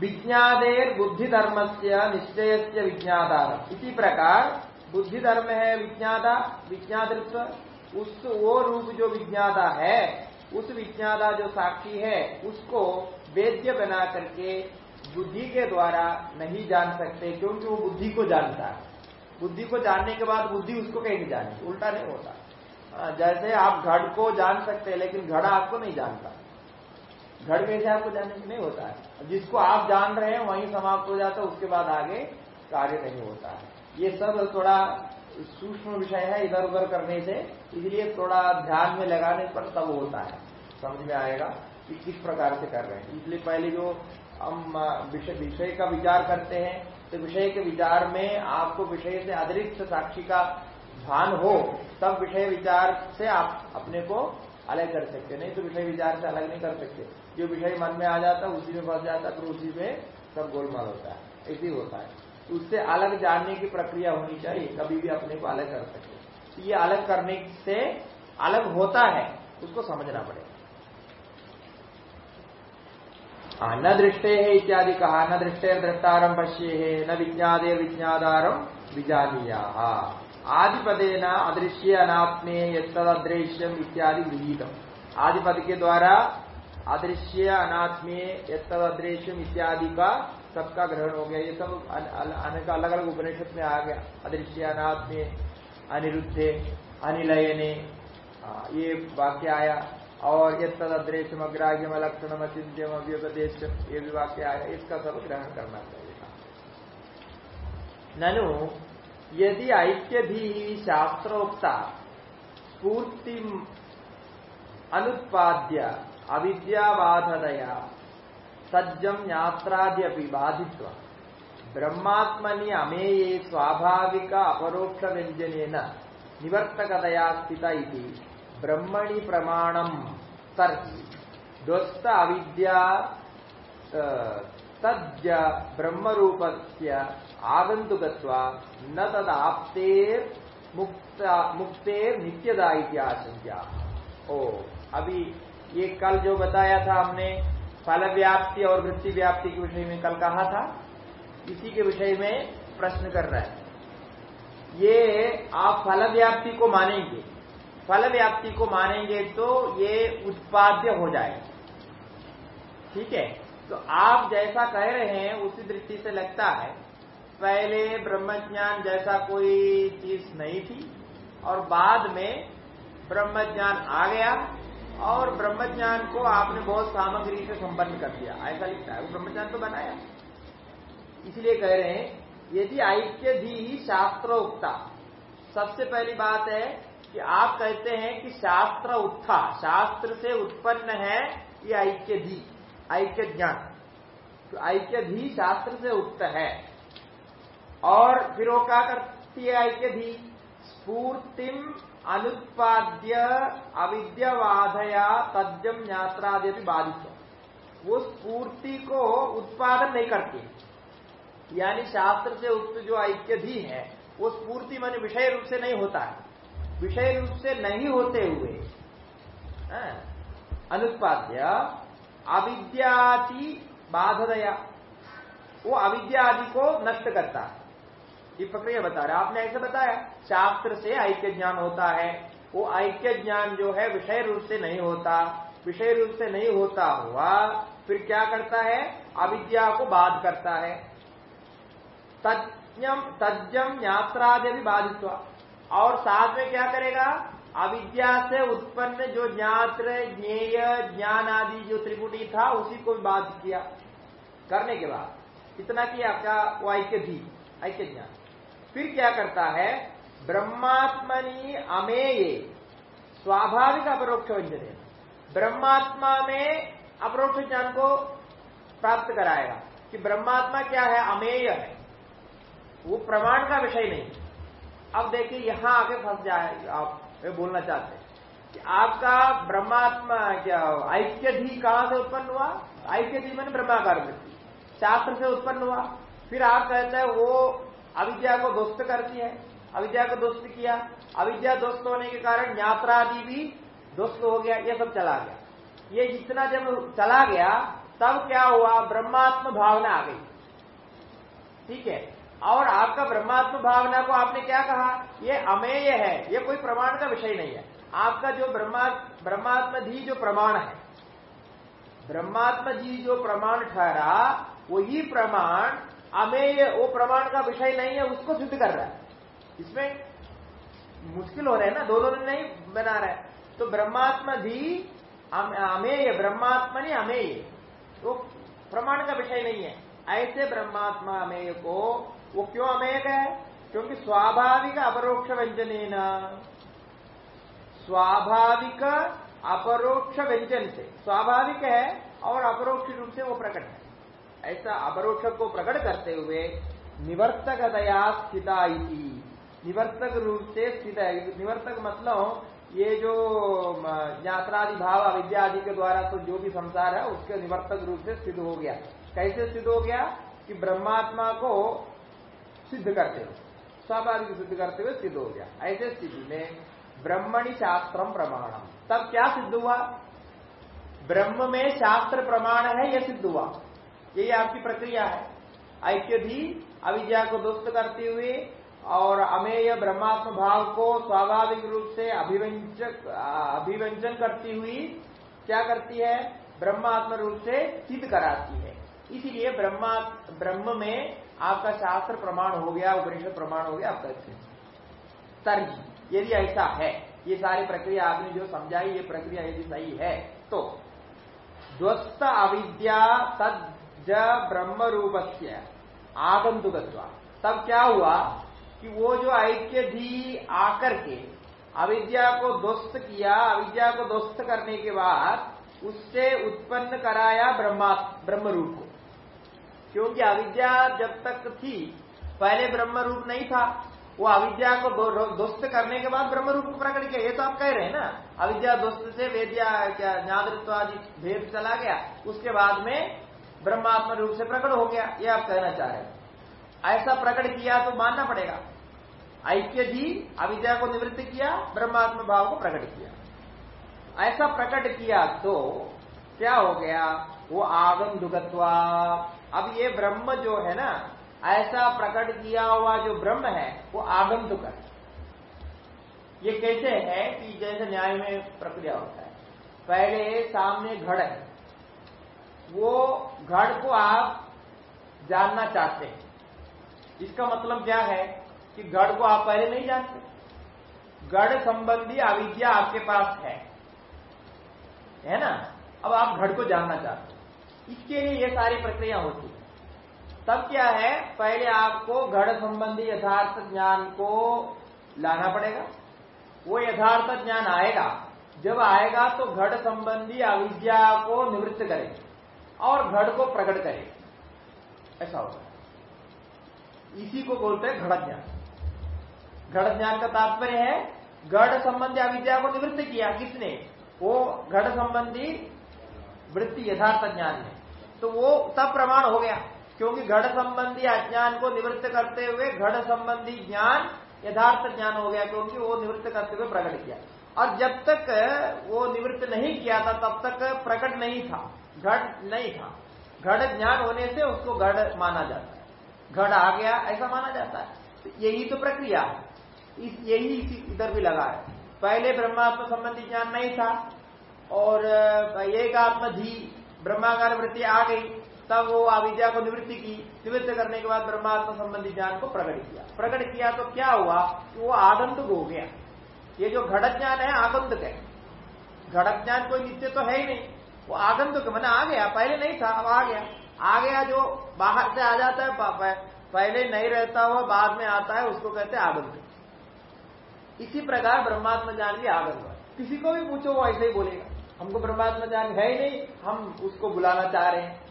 विज्ञादेर बुद्धि धर्म से निश्चय से विज्ञाधार इसी प्रकार बुद्धि धर्म है विज्ञाता, विज्ञातृत्व उस वो रूप जो विज्ञाता है, उस विज्ञाता जो साक्षी है, उसको वेद्य बना करके बुद्धि के द्वारा नहीं जान सकते, क्योंकि वो बुद्धि को जानता है। बुद्धि को जानने के बाद बुद्धि उसको कहीं नहीं जाने उल्टा नहीं होता। जैसे आप घड़ को जान सकते हैं, लेकिन घड़ा आपको नहीं जानता। घड़ कैसे आपको जानने नहीं होता है। जिसको आप जान रहे हैं, वहीं समाप्त हो जाता है, उसके बाद आगे कार्य नहीं होता है। ये सब थोड़ा सूक्ष्म विषय है इधर उधर करने से, इसलिए थोड़ा ध्यान में लगाने पर तब होता है। समझ में आएगा कि किस प्रकार से कर रहे हैं। इसलिए पहले जो हम विषय का विचार करते हैं तो विषय के विचार में आपको विषय से अतिरिक्त साक्षी का भान हो, तब विषय विचार से आप अपने को अलग कर सकते नहीं तो विषय विचार से अलग नहीं कर सकते। जो विषय मन में आ जाता है उसी में फंस जाता है फिर उसी में सब गोलमाल होता है। ऐसे होता है। उससे अलग जानने की प्रक्रिया होनी चाहिए, कभी भी अपने को अलग कर सके। तो ये अलग करने से अलग होता है, उसको समझना पड़ेगा। न दृष्टे है इत्यादि कहा, न दृष्टे दृष्टारम पश्ये है, न विज्ञादे विज्ञादारम विजानीया। आदिपदे न अदृश्य अनात्मे यदृश्यम इत्यादि गृहीतम आदिपद के द्वारा अदृश्य अनात्मे यदृश्यम इत्यादि का सबका ग्रहण हो गया, ये सब अलग अलग उपनिषद में आ गया। अदृश्य अनात्मे अनिरुद्धे, अनिलयने ये वाक्य आया। और ये तद अदृश्यम अग्राह्यम लक्षणम अचिंत्यम अव्यपदेश ये भी वाक्य आया। इसका सब ग्रहण करना चाहिए ननु, यदि ऐक्य भी शास्त्रोक्ता स्फूर्ति अनुत्पाद्य अविद्याबाधदया सज्जम यात्राद्यपि बाधित्व। ब्रह्मात्मनि अमेये स्वाभाविक अपरोक्ष व्यंजन निवर्तकतया स्थित ब्रह्मणि प्रमाणम तर्हि ध्वस्त अविद्या तज्ज ब्रह्म रूपस्य आगंतुकत्वा न तदाप्तेर मुक्तेर नित्यदा आशंका ओ, अभी ये कल जो बताया था हमने फल व्याप्ति और वृत्ति व्याप्ति के विषय में कल कहा था। इसी के विषय में प्रश्न कर रहा है। ये आप फल व्याप्ति को मानेंगे। फल व्याप्ति को मानेंगे तो ये उत्पाद्य हो जाएगा। ठीक है? तो आप जैसा कह रहे हैं, उसी दृष्टि से लगता है, पहले ब्रह्मज्ञान जैसा कोई चीज़ नहीं थी और बाद में ब्रह्मज्ञान आ गया। और ब्रह्मज्ञान को आपने बहुत सामग्री से संपन्न कर दिया। ऐसा लिखता है। वो ब्रह्मज्ञान तो बनाया। इसलिए कह रहे हैं, यदि ऐक्य धी शास्त्रोक्ता सबसे पहली बात है कि आप कहते हैं कि शास्त्र उत्था शास्त्र से उत्पन्न है ये ऐक्य धी ऐक्य ज्ञान। तो ऐक्य धी शास्त्र से उक्त है। और फिर वो क्या करती है ऐक्य धी स्फूर्तिम अनुत्पाद्य अविद्यवाधया तज्जम यात्रादि बाधित। वो स्पूर्ति को उत्पादन नहीं करती। यानी शास्त्र से उक्त जो ऐक्य धी है वो स्पूर्ति मान विषय रूप से नहीं होता है। विषय रूप से नहीं होते हुए हाँ, अनुत्पाद्य अविद्याति बाधदया वो अविद्या आदि को नष्ट करता है। ये प्रक्रिया बता रहा आपने ऐसे बताया, शास्त्र से ऐक्य ज्ञान होता है। वो ऐक्य ज्ञान जो है, विषय रूप से नहीं होता। विषय रूप से नहीं होता हुआ फिर क्या करता है? अविद्या को बाध करता है। तज्ञम तज्जम यात्रादि भी बाधित और साथ में क्या करेगा? अविद्या से उत्पन्न जो ज्ञात्र, ज्ञेय ज्ञान आदि जो त्रिपुटी था, उसी को भी बाध किया। करने के बाद। इतना किया क्या वो ऐक्य थी ऐक्य ज्ञान। फिर क्या करता है? ब्रह्मात्मनि अमेय। स्वाभाविक अपरोक्ष व्यंजन ब्रह्मात्मा में अपरोक्ष ज्ञान को प्राप्त कराएगा कि ब्रह्मात्मा क्या है? अमेय है। वो प्रमाण का विषय नहीं। अब देखिए यहाँ आगे फंस जाए आप, मैं बोलना चाहते हैं कि आपका ब्रह्मात्मा क्या ऐक्य धी कहाँ से उत्पन्न हुआ? ऐक्य धी मैंने ब्रह्माकार शास्त्र से उत्पन्न हुआ। फिर आप कहते हैं वो अविद्या को दोस्त करती है, अविद्या को दोस्त किया, अविद्या दोस्त होने के कारण यात्रा आदि भी दोस्त हो गया, ये सब चला गया। ये जितना जब चला गया, तब क्या हुआ? ब्रह्मात्म भावना आ गई। ठीक है? और आपका ब्रह्मात्म भावना को आपने क्या कहा? ये अमेय है, ये कोई प्रमाण का विषय नहीं है। आपका जो ब्रह्मा, ब्रह्मात्म जी जो प्रमाण है, ब्रह्मात्म जी जो प्रमाण ठहरा, वही प्रमाण अमेय वो प्रमाण का विषय नहीं है, उसको सिद्ध कर रहा है। इसमें मुश्किल हो रहा है ना, दोनों नहीं बना रहा है। तो ब्रह्मात्मा धी अमेय ब्रह्मात्मा नहीं अमेय। वो प्रमाण का विषय नहीं है। ऐसे ब्रह्मात्मा अमेय को, वो क्यों अमेय है? क्योंकि स्वाभाविक अपरोक्ष व्यंजन स्वाभाविक अपरोक्ष व्यंजन से। स्वाभाविक है और अपरोक्ष रूप से वो प्रकट है। ऐसा अपरोक्ष को प्रकट करते हुए निवर्तक दया स्थिता निवर्तक रूप से स्थित है। निवर्तक मतलब ये जो यात्रादि भाव अविद्यादि के द्वारा तो जो भी संसार है, उसके निवर्तक रूप से सिद्ध हो गया। कैसे सिद्ध हो गया? कि ब्रह्मात्मा को सिद्ध करते हुए, सब स्वाभाविक सिद्ध करते हुए सिद्ध हो गया। ऐसे स्थिति में ब्रह्मणि शास्त्रम प्रमाणम तब क्या सिद्ध हुआ? ब्रह्म में शास्त्र प्रमाण है यह सिद्ध हुआ? यही आपकी प्रक्रिया है। ऐक्य भी अविद्या को दुष्ट करते हुए और अमेय ब्रह्मात्म भाव को स्वाभाविक रूप से अभिव्यंजक अभिव्यंजन करती हुई क्या करती है? ब्रह्मात्म रूप से सिद्ध कराती है। इसीलिए ब्रह्मा, ब्रह्म में आपका शास्त्र प्रमाण हो गया, उपनिषद प्रमाण हो गया, आप कहते तर्ज यदि ऐसा है। ये सारी प्रक्रिया आपने जो समझाई, ये प्रक्रिया यदि सही है तो ध्वस्त अविद्या तद ब्रह्म रूप से आगंतुक तब क्या हुआ कि वो जो ऐक्य धी आकर के अविद्या को ध्वस्त किया, अविद्या को ध्वस्त करने के बाद उससे उत्पन्न कराया ब्रह्मा ब्रह्म रूप को। क्योंकि अविद्या जब तक थी, पहले ब्रह्म रूप नहीं था। वो अविद्या को ध्वस्त करने के बाद ब्रह्म रूप को प्रकट किया। ये तो आप कह रहे हैं ना? अविद्या ध्वस्त से वेद्या, क्या ज्ञातृत्व आदि भेद चला गया। उसके बाद में ब्रह्मात्म रूप से प्रकट हो गया, ये आप कहना चाह रहे ऐसा प्रकट किया तो मानना पड़ेगा। ऐक्य जी अविद्या को निवृत्त किया, ब्रह्मात्म भाव को प्रकट किया। ऐसा प्रकट किया तो क्या हो गया? वो आगम दुगत्वा। अब ये ब्रह्म जो है ना, ऐसा प्रकट किया हुआ जो ब्रह्म है, वो आगंतुक है ये कैसे है कि जैसे न्याय में प्रक्रिया होता है। पहले सामने घड़ है। वो घड़ को आप जानना चाहते हैं। इसका मतलब क्या है कि गढ़ को आप पहले नहीं जानते? गढ़ संबंधी अविद्या आपके पास है। है ना? अब आप घड़ को जानना चाहते हैं। इसके लिए ये सारी प्रक्रिया होती है। तब क्या है? पहले आपको घड़ संबंधी यथार्थ ज्ञान को लाना पड़ेगा। वो यथार्थ ज्ञान आएगा। जब आएगा तो घड़ संबंधी अविद्या को निवृत्त करेगा। और घड़ को प्रकट करेगा ऐसा होगा इसी को बोलते हैं घड़ ज्ञान। घड़ ज्ञान का तात्पर्य है गढ़ संबंधी अविद्या को निवृत्त किया किसने? वो घड़ संबंधी वृत्ति यथार्थ ज्ञान है। तो वो तब प्रमाण हो गया, क्योंकि घड़ संबंधी अज्ञान को निवृत्त करते हुए घड़ संबंधी ज्ञान यथार्थ ज्ञान हो गया, क्योंकि वो निवृत्त करते हुए प्रकट किया। और जब तक वो निवृत्त नहीं किया था, तब तक प्रकट नहीं था। घट नहीं था। घड़ ज्ञान होने से उसको घड़ माना जाता है। घड़ आ गया, ऐसा माना जाता है। तो यही तो प्रक्रिया है। इस, यही इसी, इधर भी लगा है। पहले ब्रह्मात्म संबंधी ज्ञान नहीं था और एक आत्म धी, ब्रह्माकार वृत्ति आ गई। तब वो अविद्या को निवृत्ति की। निवृत्त करने के बाद ब्रह्मात्म संबंधी ज्ञान को प्रकट किया। प्रकट किया तो क्या हुआ? कि वो आगंतुक हो गया। ये जो घड़ ज्ञान है, आगंतुक है। घड़ ज्ञान कोई नित्य तो है ही नहीं। वो आगंतुक मैंने आ गया, पहले नहीं था, अब आ गया। आ गया जो बाहर से आ जाता है पहले नहीं रहता हुआ बाद में आता है, उसको कहते हैं आगंतुक। इसी प्रकार ब्रह्मात्म ज्ञान भी आगंतुक किसी को भी पूछो, वो ऐसे ही बोलेगा। हमको ब्रह्मात्म ज्ञान है ही नहीं, हम उसको बुलाना चाह रहे हैं।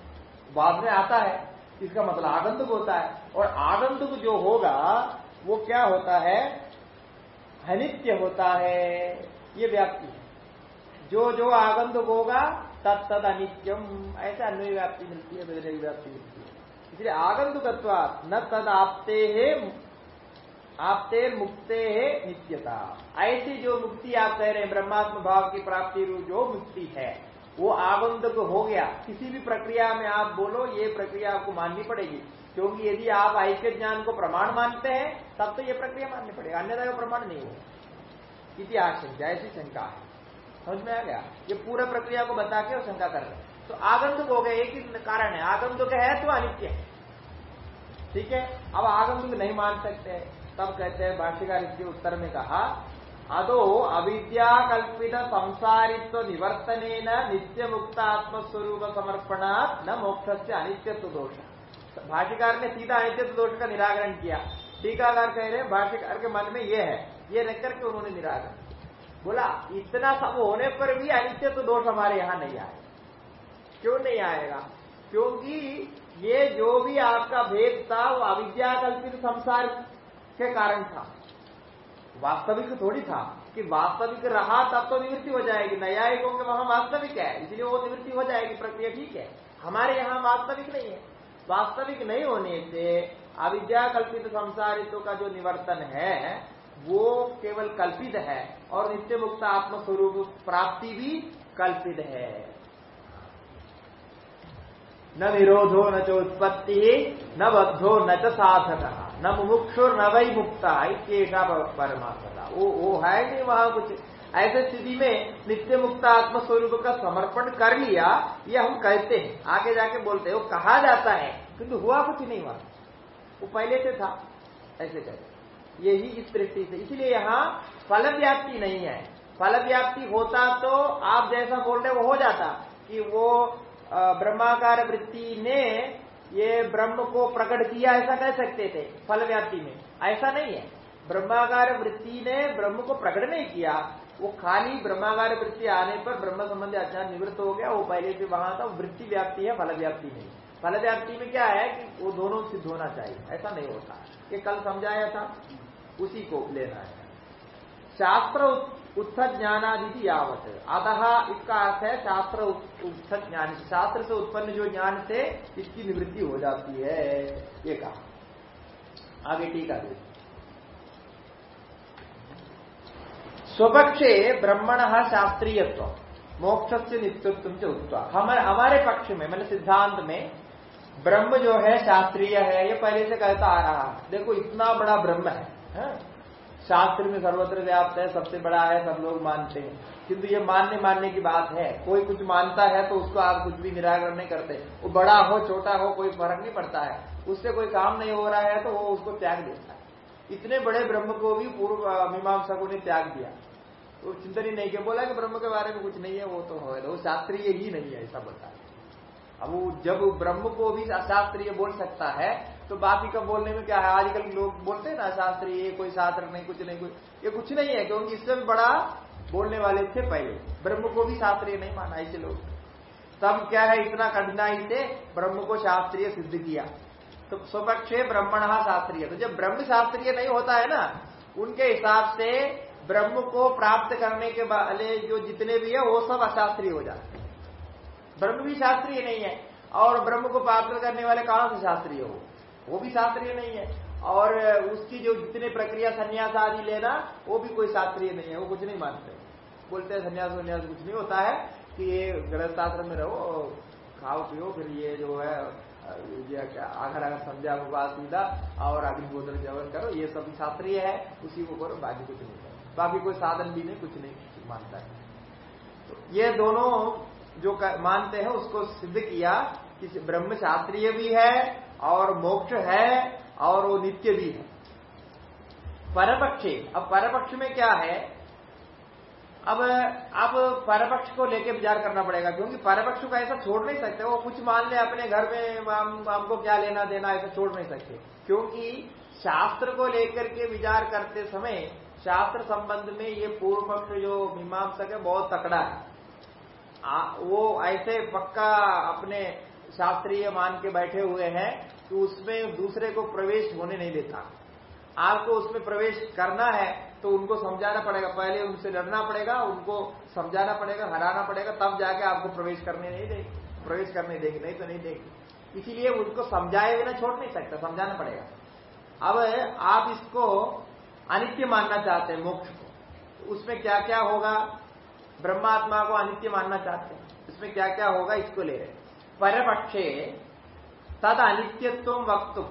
बाद में आता है, इसका मतलब आगंतुक होता है। और आगंतुक जो होगा, वो क्या होता है? अनित्य होता है। ये व्याप्ति है। जो जो आगंतुक होगा तत्द अनित्यम ऐसे अन्वय व्याप्ति मिलती है वेदय व्याप्ति मिलती है। इसलिए आगंतुकत्व न तद आपते है आपते मुक्ते है नित्यता। ऐसी जो मुक्ति आप कह रहे हैं, ब्रह्मात्म भाव की प्राप्ति रूप जो मुक्ति है, वो आगंतुक हो गया। किसी भी प्रक्रिया में आप बोलो, ये प्रक्रिया आपको माननी पड़ेगी। क्योंकि यदि आप ऐक्य ज्ञान को प्रमाण मानते हैं, तब तो ये प्रक्रिया माननी पड़ेगी। अन्यथा प्रमाण नहीं हो इति आशंका ऐसी शंका है। समझ में आ गया? ये पूरा प्रक्रिया को बता के और शंका कर रहे तो आगंतुक हो गए, एक ही कारण है। आगंतुक है तो अनित्य है। ठीक है? अब आगंतुक नहीं मान सकते। तब कहते हैं भाष्यकार इसके उत्तर में कहा अदो अविद्या कल्पित संसारित्व निवर्तन नित्य मुक्त आत्मस्वरूप समर्पणा न मोक्ष से अनित्यत्व दोष। भाष्यकार ने सीधा अनित्यत्व दोष का निराकरण किया। टीकाकार कह रहे भाष्यकार के मन में यह है। ये रख करके उन्होंने निराकरण बोला, इतना सब होने पर भी अनित्य तो दोष हमारे यहाँ नहीं आए। क्यों नहीं आएगा? क्योंकि ये जो भी आपका भेद था, वो अविद्या कल्पित संसार के कारण था। वास्तविक थोड़ी था कि वास्तविक रहा, तब तो निवृत्ति हो जाएगी। न्यायिकों के वहाँ वास्तविक है। इसलिए वो निवृत्ति हो जाएगी, प्रक्रिया ठीक है। हमारे यहाँ वास्तविक नहीं है। वास्तविक नहीं होने से अविद्या कल्पित संसारित्व का जो निवर्तन है वो केवल कल्पित है और नित्य मुक्त आत्मस्वरूप प्राप्ति भी कल्पित है। न विरोधो न च उत्पत्ति, न बद्धो न च साधक, न मुमुक्षुर न वही मुक्ता इतना परमात्मा वो वो है नहीं वहाँ कुछ ऐसे स्थिति में नित्य मुक्त आत्म स्वरूप का समर्पण कर लिया, ये हम कहते हैं। आगे जाके बोलते हैं, वो कहा जाता है, किंतु हुआ कुछ नहीं वहाँ। वो पहले से था, ऐसे कहते यही इस दृष्टि से। इसलिए यहाँ फल व्याप्ति नहीं है। फल व्याप्ति होता तो आप जैसा बोल रहे वो हो जाता कि वो ब्रह्माकार वृत्ति ने ये ब्रह्म को प्रकट किया, ऐसा कह सकते थे फल व्याप्ति में। ऐसा नहीं है। ब्रह्माकार वृत्ति ने ब्रह्म को प्रकट नहीं किया। वो खाली ब्रह्मागार वृत्ति आने पर ब्रह्म संबंधी अज्ञान निवृत्त हो गया, वो पहले भी वहाँ था वृत्ति व्याप्ति है फल व्याप्ति नहीं। फल व्याप्ति में क्या है कि वो दोनों सिद्ध होना चाहिए। ऐसा नहीं होता। ये कल समझाया था। उसी को लेना है। शास्त्र उत्थ ज्ञानादि यावत। अतः इसका अर्थ है शास्त्र उत्थ ज्ञान शास्त्र से उत्पन्न जो ज्ञान से इसकी निवृत्ति हो जाती है ये कहा। आगे ठीक देखिए स्वपक्षे ब्रह्मण शास्त्रीयत्व मोक्ष से नित्यत्व से उत्तर हमारे हमारे पक्ष में मैंने सिद्धांत में ब्रह्म जो है शास्त्रीय है ये पहले से कहता आ रहा है। देखो इतना बड़ा ब्रह्म है, है? शास्त्र में सर्वत्र व्याप्त है, सबसे बड़ा है, सब लोग मानते हैं। किंतु ये मानने मानने की बात है, कोई कुछ मानता है तो उसको आप कुछ भी निराकरण नहीं करते। वो बड़ा हो, छोटा हो, कोई फ़र्क नहीं पड़ता है। उससे कोई काम नहीं हो रहा है तो वो उसको त्याग देता है। इतने बड़े ब्रह्म को भी पूर्व मीमांसकों ने त्याग दिया। तो चिंतन ही नहीं किया। बोला कि ब्रह्म के बारे में कुछ नहीं है, वो तो हो। वो शास्त्रीय ही नहीं है, ऐसा बता। अब वो जब ब्रह्म को भी अशास्त्रीय बोल सकता है तो बाकी का बोलने में क्या है? आजकल लोग बोलते हैं ना शास्त्रीय कोई शास्त्र नहीं, कुछ नहीं, कुछ ये कुछ नहीं है, क्योंकि इससे भी बड़ा बोलने वाले थे पहले। ब्रह्म को भी शास्त्रीय नहीं माना ऐसे लोग। तब क्या है, इतना कठिनाई से ब्रह्म को शास्त्रीय सिद्ध किया। तो स्वपक्ष ब्रह्मण शास्त्रीय। तो जब ब्रह्म शास्त्रीय नहीं होता है ना, उनके हिसाब से ब्रह्म को प्राप्त करने के वाले जो जितने भी है, वो सब अशास्त्रीय हो जाते ब्रह्म भी शास्त्रीय नहीं है, और ब्रह्म को प्राप्त करने वाले कहाँ से शास्त्रीय हो? वो भी शास्त्रीय नहीं है। और उसकी जो जितने प्रक्रिया संन्यास आदि लेना, वो भी कोई शास्त्रीय नहीं है, वो कुछ नहीं मानते। बोलते हैं, संन्यास वन्यास कुछ नहीं होता है कि ये गृहस्थाश्रम में रहो, खाओ, पियो, फिर ये जो है आखिर आखिर संध्या, उपवास सीधा और अग्निहोत्र जवन करो, ये सब शास्त्रीय है, उसी को करो बाकी कुछ नहीं करो बाकी कोई साधन भी नहीं, कुछ नहीं मानता है। तो ये दोनों जो मानते हैं, उसको सिद्ध किया कि ब्रह्म शास्त्रीय भी है और मोक्ष है और वो नित्य भी है। परपक्षे। अब परपक्ष में क्या है? अब अब परपक्ष को लेके विचार करना पड़ेगा क्योंकि परपक्ष को ऐसा छोड़ नहीं सकते। वो कुछ मान ले अपने घर में हम हमको क्या लेना देना ऐसा छोड़ नहीं सकते। क्योंकि शास्त्र को लेकर के विचार करते समय शास्त्र संबंध में ये पूर्व पक्ष जो मीमांसक है बहुत तकड़ा है। आ, वो ऐसे पक्का अपने शास्त्रीय मान के बैठे हुए हैं कि उसमें दूसरे को प्रवेश होने नहीं देता। आपको उसमें प्रवेश करना है तो उनको समझाना पड़ेगा। पहले उनसे लड़ना पड़ेगा, उनको समझाना पड़ेगा, हराना पड़ेगा, तब जाके आपको प्रवेश करने नहीं देगी, प्रवेश करने देगी, नहीं तो नहीं देगी। इसीलिए उनको समझाए बिना छोड़ नहीं सकता, समझाना पड़ेगा। अब आप इसको अनित्य मानना चाहते हैं, मोक्ष को। उसमें क्या क्या होगा? ब्रह्मात्मा को अनित्य मानना चाहते हैं। इसमें क्या क्या होगा? इसको ले रहे परपक्षे तद अनित्यत्व वक्तुम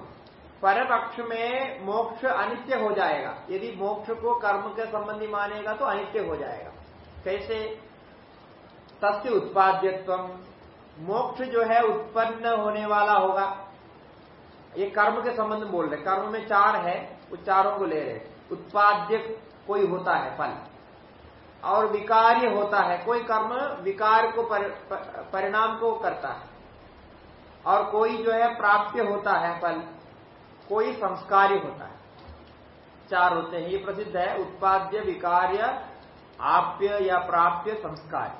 परपक्ष में मोक्ष अनित्य हो जाएगा। यदि मोक्ष को कर्म के संबंधी मानेगा तो अनित्य हो जाएगा। कैसे? तस्य उत्पाद्यत्व। मोक्ष जो है उत्पन्न होने वाला होगा। ये कर्म के संबंध में बोल रहे कर्म में चार है उस चारों को ले रहे उत्पाद्य कोई होता है फल। और विकार्य होता है। कोई कर्म विकार को पर, परिणाम को करता है। और कोई जो है प्राप्य होता है फल, कोई संस्कार्य होता है। चार होते हैं, ये प्रसिद्ध है, उत्पाद्य, विकार्य, आप्य या प्राप्य, संस्कार।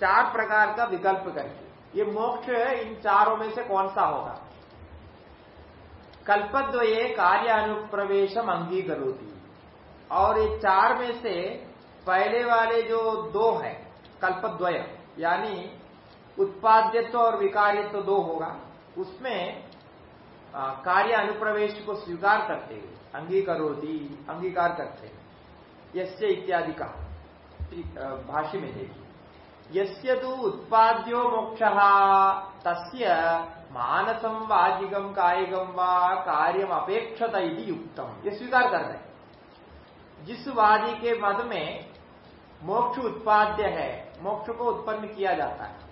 चार प्रकार का विकल्प करके। ये मोक्ष इन चारों में से कौन सा होगा? कल्पद्वये कार्य अनुप्रवेशम अंगीकरोती। और ये चार में से पहले वाले जो दो है कल्पद्वय यानी उत्पाद्यत्व और विकार्यत्व दो होगा। उसमें कार्य अनुप्रवेश को स्वीकार करते हुए, अंगीकरोती, अंगीकार करते यसे इत्यादि का भाष्य में देखिए। यस्य तो उत्पाद्यो मोक्ष, तस्य मानसम वाजिगम कायिगम व कार्यम अपेक्षत युक्तम। ये स्वीकार कर रहे जिस वादी के मद में मोक्ष उत्पाद्य है, मोक्ष को उत्पन्न किया जाता है।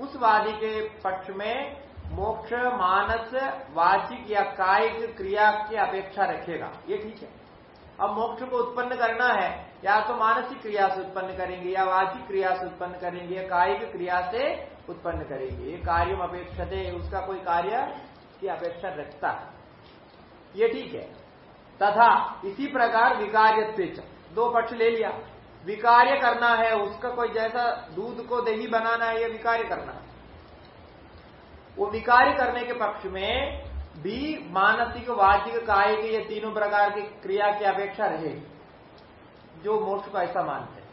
उस वादी के पक्ष में मोक्ष, मानस, वाचिक या कायिक क्रिया की अपेक्षा रखेगा। ये ठीक है। अब मोक्ष को उत्पन्न करना है, या तो मानसिक क्रिया से उत्पन्न करेंगे, या वाचिक क्रिया से उत्पन्न करेंगे, या कायिक क्रिया से उत्पन्न करेंगे। ये कार्य अपेक्षा दे उसका कोई कार्य की अपेक्षा रखता है। ये ठीक है। तथा इसी प्रकार विकार्य दो पक्ष ले लिया। विकार्य करना है, उसका कोई जैसा दूध को दही बनाना है, या विकार्य करना है। वो विकार्य करने के पक्ष में भी मानसिक, वाचिक, कायिक, ये तीनों प्रकार की क्रिया की अपेक्षा रहेगी, जो मोक्ष को ऐसा मानते हैं।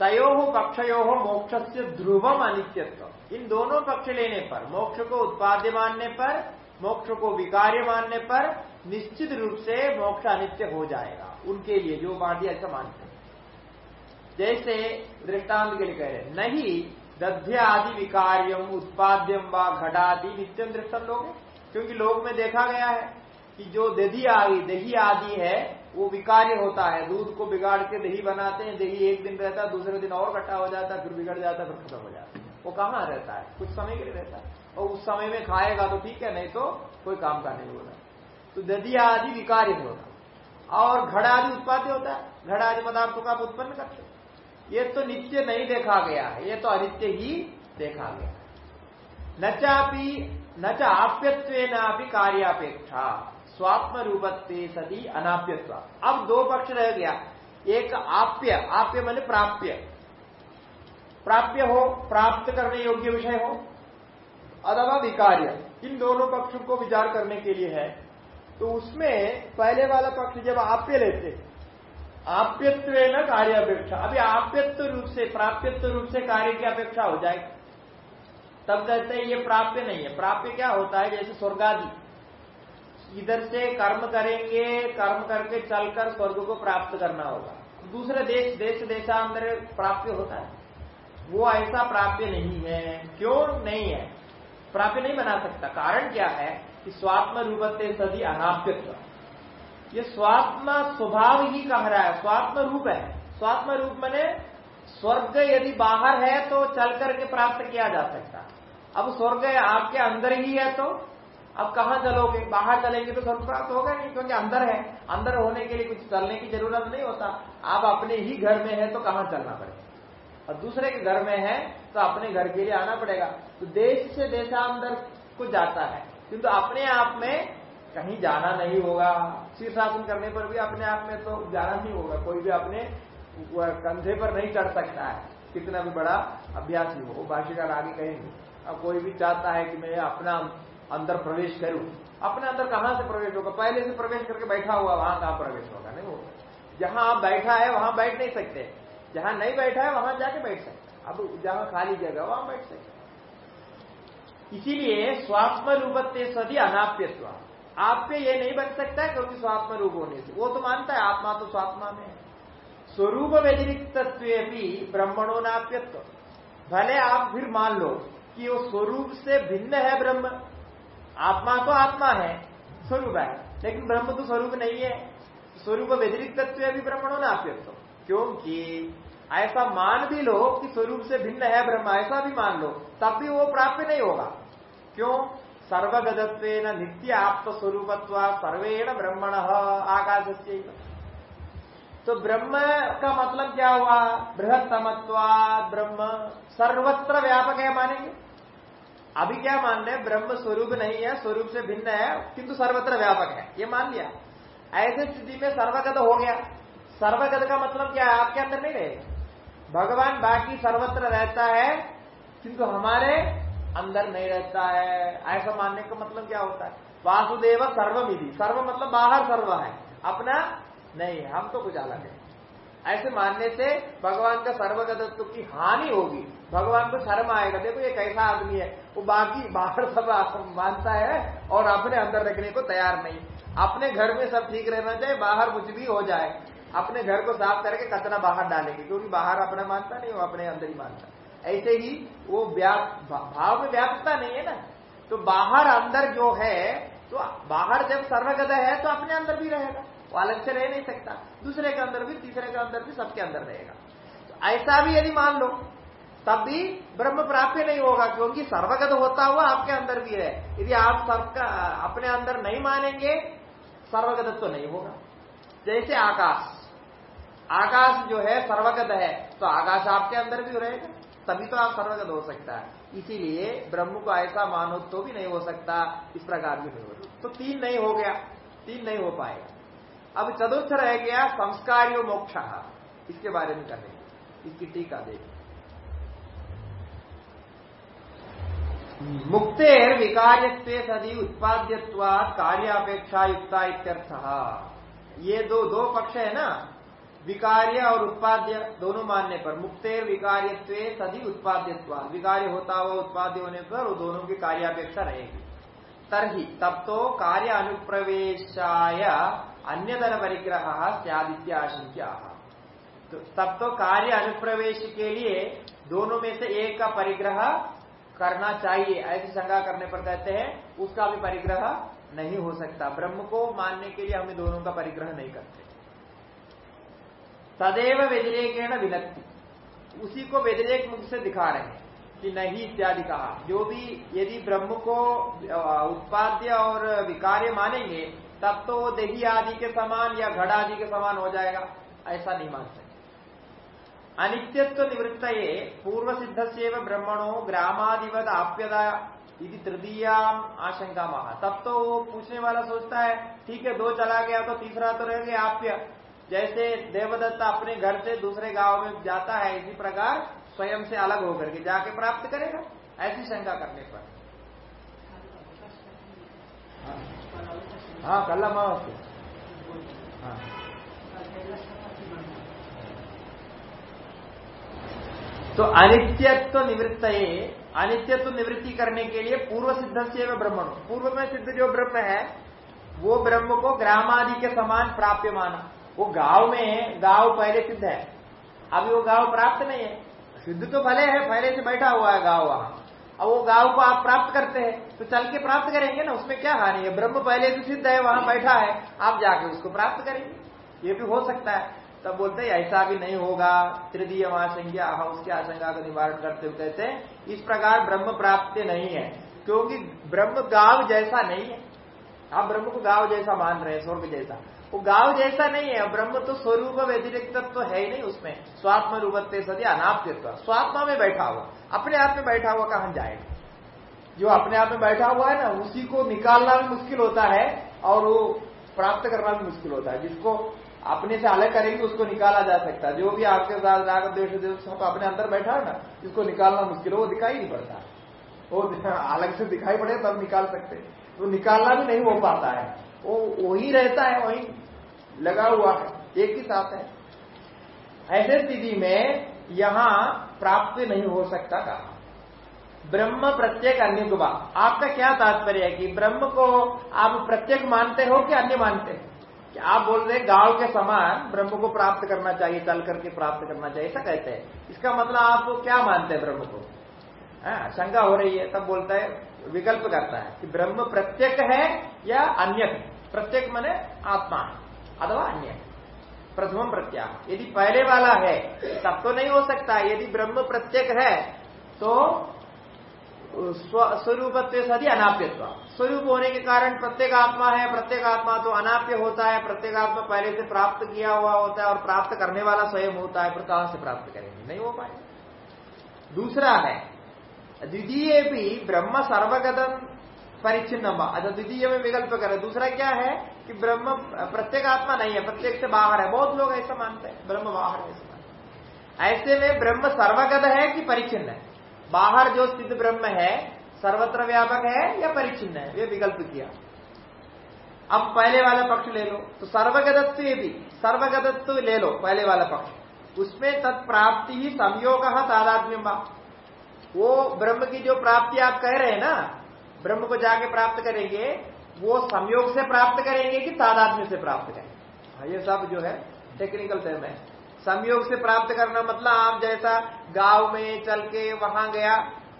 तयो पक्षयो मोक्ष से ध्रुवम अनित्यत्व इन दोनों पक्ष लेने पर, मोक्ष को उत्पाद्य मानने पर, मोक्ष को विकार्य मानने पर, निश्चित रूप से मोक्ष अनित्य हो जाएगा। उनके लिए जो वादी ऐसा मानते हैं। जैसे दृष्टांत के लिए कह रहे नहीं दध्य आदि विकार्यम, उत्पाद्यम व घटादि नित्यम दृष्टम लोग क्योंकि लोग में देखा गया है कि जो दधी आदि, दही आदि है, वो विकार्य होता है। दूध को बिगाड़ के दही बनाते हैं, दही एक दिन रहता है दूसरे दिन और घट्टा हो जाता है फिर बिगड़ जाता है फिर खत्म हो जाता। है वो कहाँ रहता है, कुछ समय के लिए रहता है। और उस समय में खाएगा तो ठीक है, नहीं तो कोई काम का नहीं होगा तो दधी आदि विकार्य होगा और घड़ा आदि उत्पाद्य होता है। घड़ा आदि पदार्थों का आप उत्पन्न करते ये तो नित्य नहीं देखा गया है, ये तो अनित्य ही देखा गया न चापी, न चाप्यत्व कार्यापेक्षा स्वात्म रूपत्व सदी अनाप्यत्व। अब दो पक्ष रह गया। एक आप्य आप्य मान प्राप्य। प्राप्य हो, प्राप्त करने योग्य विषय हो, अथवा विकार्य। इन दोनों पक्षों को विचार करने के लिए है। तो उसमें पहले वाला पक्ष जब आप्य लेते आप्यत्व न कार्य अपेक्षा अभी आप्यत्व रूप से, प्राप्यत्व रूप से कार्य की अपेक्षा हो जाए तब कहते हैं, ये प्राप्य नहीं है। प्राप्य क्या होता है? जैसे स्वर्गादि। इधर से कर्म करेंगे, कर्म करके चलकर स्वर्ग को प्राप्त करना होगा। दूसरे देश देश, देशांतर प्राप्य होता है। वो ऐसा प्राप्य नहीं है। क्यों नहीं है? प्राप्य नहीं बना सकता। कारण क्या है कि स्वात्म रूपते सदी अनाप्यत्व। ये स्वात्म स्वभाव ही कह रहा है, स्वात्म रूप है। स्वात्म रूप मैंने स्वर्ग यदि बाहर है तो चल करके प्राप्त किया जा सकता। अब स्वर्ग आपके अंदर ही है तो अब कहा चलोगे? बाहर चलेंगे तो स्वर्ग प्राप्त होगा नहीं, क्योंकि अंदर है। अंदर होने के लिए कुछ चलने की ज़रूरत नहीं होता। आप अपने ही घर में है तो कहाँ चलना पड़ेगा? और दूसरे के घर में है तो अपने घर के लिए आना पड़ेगा। तो देश से देशांतर को जाता है। किंतु अपने आप में कहीं जाना नहीं होगा। शीर्षासन करने पर भी अपने आप में तो जाना नहीं होगा। कोई भी अपने कंधे पर नहीं चढ़ सकता है। कितना भी बड़ा अभ्यास ही हो, भाष्यकार आगे कहेंगे, अब कोई भी चाहता है कि मैं अपना अंदर प्रवेश करूँ, अपने अंदर कहाँ से प्रवेश होगा? पहले से प्रवेश करके बैठा हुआ, वहाँ कहाँ प्रवेश होगा? नहीं होगा। जहाँ आप बैठा है, वहाँ बैठ नहीं सकते। जहाँ नहीं बैठा है, वहाँ जाके बैठ सकते अब जहाँ खाली जगह वहाँ बैठ सकते इसीलिए स्वात्म रूपत्व सदी अनाप्यत्व आप पे ये नहीं बन सकता है क्योंकि स्वात्म रूप होने से। वो तो मानता है, आत्मा तो स्वात्मा में है। स्वरूप व्यतिरिक्त भी ब्रह्मणो नाप्यत्व। भले आप फिर मान लो कि वो स्वरूप से भिन्न है ब्रह्म। आत्मा तो आत्मा है, स्वरूप है। लेकिन ब्रह्म तो स्वरूप नहीं है। स्वरूप व्यतिरिक्त भी ब्रह्मणो नाप्यत्व। क्योंकि ऐसा मान भी लो कि स्वरूप से भिन्न है ब्रह्म, ऐसा भी मान लो, तब भी वो प्राप्त नहीं होगा। क्यों? सर्वगतत्व नित्य आत्म स्वरूपत्व सर्वेण ब्रह्मण आकाश से तो ब्रह्म का मतलब क्या हुआ? बृहत्तमत्वा ब्रह्म। सर्वत्र व्यापक है मानेंगे? अभी क्या मान रहे ब्रह्म स्वरूप नहीं है, स्वरूप से भिन्न है, किंतु सर्वत्र व्यापक है। ये मान लिया। ऐसे स्थिति में सर्वगत हो गया। सर्वगत का मतलब क्या है? आपके अंदर नहीं रहे। भगवान बाकी सर्वत्र रहता है, किंतु हमारे अंदर नहीं रहता है। ऐसा मानने का मतलब क्या होता है? वासुदेव सर्वमिधि सर्व मतलब बाहर सर्व है। अपना नहीं, हम तो कुछ अलग है। ऐसे मानने से भगवान का सर्वगतत्व की हानि होगी। भगवान को शर्म आएगा। देखो ये कैसा आदमी है। वो बाकी बाहर सब मानता है और अपने अंदर रखने को तैयार नहीं। अपने घर में सब ठीक रहना चाहिए बाहर कुछ भी हो जाए, अपने घर को साफ़ करके कचरा बाहर डालेंगे। क्योंकि बाहर अपना मानता नहीं, वो अपने अंदर ही मानता ऐसे ही वो व्याप, भाव में व्यापकता नहीं है ना। तो बाहर अंदर जो है तो बाहर जब सर्वगत है तो अपने अंदर भी रहेगा। वो अलग से रह नहीं सकता। दूसरे के अंदर भी, तीसरे के अंदर भी, सबके अंदर रहेगा। तो ऐसा भी यदि मान लो, तब भी ब्रह्म प्राप्य नहीं होगा, क्योंकि सर्वगत होता हुआ आपके अंदर भी है। यदि आप सबका, अपने अंदर नहीं मानेंगे, सर्वगत तो नहीं होगा। जैसे आकाश। आकाश जो है, सर्वगत है तो आकाश आपके अंदर भी रहेगा। तभी तो आप सर्वगत हो सकता है। इसीलिए ब्रह्म को ऐसा मानो तो भी नहीं हो सकता, इस प्रकार भी नहीं तो तीन नहीं हो गया, तीन नहीं हो पाएगा अब चतुर्थ रह गया संस्कारियों मोक्ष। इसके बारे में करेंगे इसकी टीका देखिए। मुक्तेर विकार्य सदी उत्पाद्यवा कार्यापेक्षा युक्ता इत्यर्थ। ये दो दो पक्ष है ना? विकार्य और उत्पाद्य दोनों मानने पर मुक्तेर विकार्यत्व सदी उत्पाद्यत्वा विकार्य होता हुआ उत्पाद्य होने पर वो दोनों की कार्यापेक्षा रहेगी। तरही तब तो कार्य अनुप्रवेशाय अन्यतर परिग्रह सदित्य आशंक्या तो तब तो कार्य अनुप्रवेश के लिए दोनों में से एक का परिग्रह करना चाहिए। ऐसी शंका करने पर कहते हैं, उसका भी परिग्रह नहीं हो सकता। ब्रह्म को मानने के लिए हमें दोनों का परिग्रह नहीं करते। तदेव व्यतिरेकेण विनक्ति उसी को व्यतिरेक मुख से दिखा रहे हैं कि नहीं इत्यादि कहा। जो भी यदि ब्रह्म को उत्पाद्य और विकार्य मानेंगे, तब तो वो दही आदि के समान या घड़ आदि के समान हो जाएगा। ऐसा नहीं मान सकते। अनित्यत्व निवृत्त पूर्व सिद्ध से ब्रह्मणो ग्रामादिवत आप्यदा यदि तृतीयाम आशंका महा तब तो वो पूछने वाला सोचता है, ठीक है, दो चला गया तो तीसरा तो रह गया आप्य। जैसे देवदत्त अपने घर से दूसरे गाँव में जाता है, इसी प्रकार स्वयं से अलग होकर के जाके प्राप्त करेगा, ऐसी शंका करने पर। हाँ कल अमावस्या हाँ। तो अनित्यत्व निवृत्त अनित्यत्व निवृत्ति करने के लिए पूर्व सिद्ध से ब्रह्मण। पूर्व में सिद्ध जो ब्रह्म है, वो ब्रह्म को ग्रामादि के समान प्राप्य माना वो गाँव में है, गाँव पहले सिद्ध है। अभी वो गाँव प्राप्त नहीं है। सिद्ध तो भले है, पहले से बैठा हुआ है गाँव वहाँ। अब वो गाँव को आप प्राप्त करते हैं तो चल के प्राप्त करेंगे ना, उसमें क्या हानि है? ब्रह्म पहले से सिद्ध है, वहाँ बैठा है, आप जाके उसको प्राप्त करेंगे। ये भी हो सकता है। तब बोलते हैं, ऐसा भी नहीं होगा। तृतीय आशंका उसकी आशंका का निवारण करते हुए कहते हैं, इस प्रकार ब्रह्म प्राप्त नहीं है, क्योंकि ब्रह्म गाँव जैसा नहीं है। आप ब्रह्म को गाँव जैसा मान रहे हैं, स्वर्ग जैसा। वो गाँव जैसा नहीं है, ब्रह्म तो स्वरूप व्यतिरिक्त तो है ही नहीं उसमें। स्वात्म रूपत्व सदी अनाप्यत्व स्वात्मा में बैठा हुआ। अपने आप में बैठा हुआ कहा जाएगा जो अपने आप में बैठा हुआ है ना, उसी को निकालना भी मुश्किल होता है और वो प्राप्त करना भी मुश्किल होता है। जिसको अपने से अलग करेंगे, उसको निकाला जा सकता है। जो भी आपके साथ राग द्वेष सब अपने अंदर बैठा है ना इसको निकालना मुश्किल हो, वो दिखाई नहीं पड़ता। वो अलग से दिखाई पड़े तब निकाल सकते तो निकालना भी नहीं हो पाता है। वो वही रहता है वही लगा हुआ है एक ही साथ है। ऐसे स्थिति में यहाँ प्राप्त नहीं हो सकता कहा। ब्रह्म प्रत्येक अन्य गुबा आपका क्या तात्पर्य है कि ब्रह्म को आप प्रत्येक मानते हो कि अन्य मानते हैं? कि आप बोल रहे गाँव के समान ब्रह्म को प्राप्त करना चाहिए चल करके प्राप्त करना चाहिए ऐसा कहते हैं। इसका मतलब आप क्या मानते हैं ब्रह्म को? हाँ, शंका हो रही है तब बोलता है विकल्प करता है कि ब्रह्म प्रत्यक है या अन्य प्रत्येक मने आत्मा। अथवा अन्य। प्रथम प्रत्याह यदि पहले वाला है, तब तो नहीं हो सकता। यदि ब्रह्म प्रत्येक है तो स्वरूपत्व सदी अनाप्यत्व। स्वरूप होने के कारण प्रत्येक आत्मा है, प्रत्येक आत्मा तो अनाप्य होता है। प्रत्येक आत्मा पहले से प्राप्त किया हुआ होता है और प्राप्त करने वाला स्वयं होता है फिर कहाँ से प्राप्त करेंगे। नहीं हो पाएगा। दूसरा है, द्वितीय भी ब्रह्म सर्वगतम परिचिन्न अच्छा द्वितीय में विकल्प करें। दूसरा क्या है कि ब्रह्म, प्रत्येक आत्मा नहीं है, प्रत्येक से बाहर है। बहुत लोग ऐसा मानते हैं। ब्रह्म बाहर है, ऐसा ऐसे में ब्रह्म सर्वगत है कि परिचिन्न है? बाहर जो स्थित ब्रह्म है, सर्वत्र व्यापक है या परिचिन्न है? ये विकल्प किया। अब पहले वाला पक्ष ले लो। तो सर्वगतत्व भी। सर्वगतत्व ले लो, पहले वाला पक्ष। उसमें तत्प्राप्ति ही संयोग तादात्म्य वो ब्रह्म की जो प्राप्ति आप कह रहे हैं ना ब्रह्म को जाके प्राप्त करेंगे वो संयोग से प्राप्त करेंगे कि तादात्म्य से प्राप्त करेंगे हाँ, ये सब जो है टेक्निकल टर्म है। संयोग से प्राप्त करना मतलब आप जैसा गाँव में चल के वहाँ गया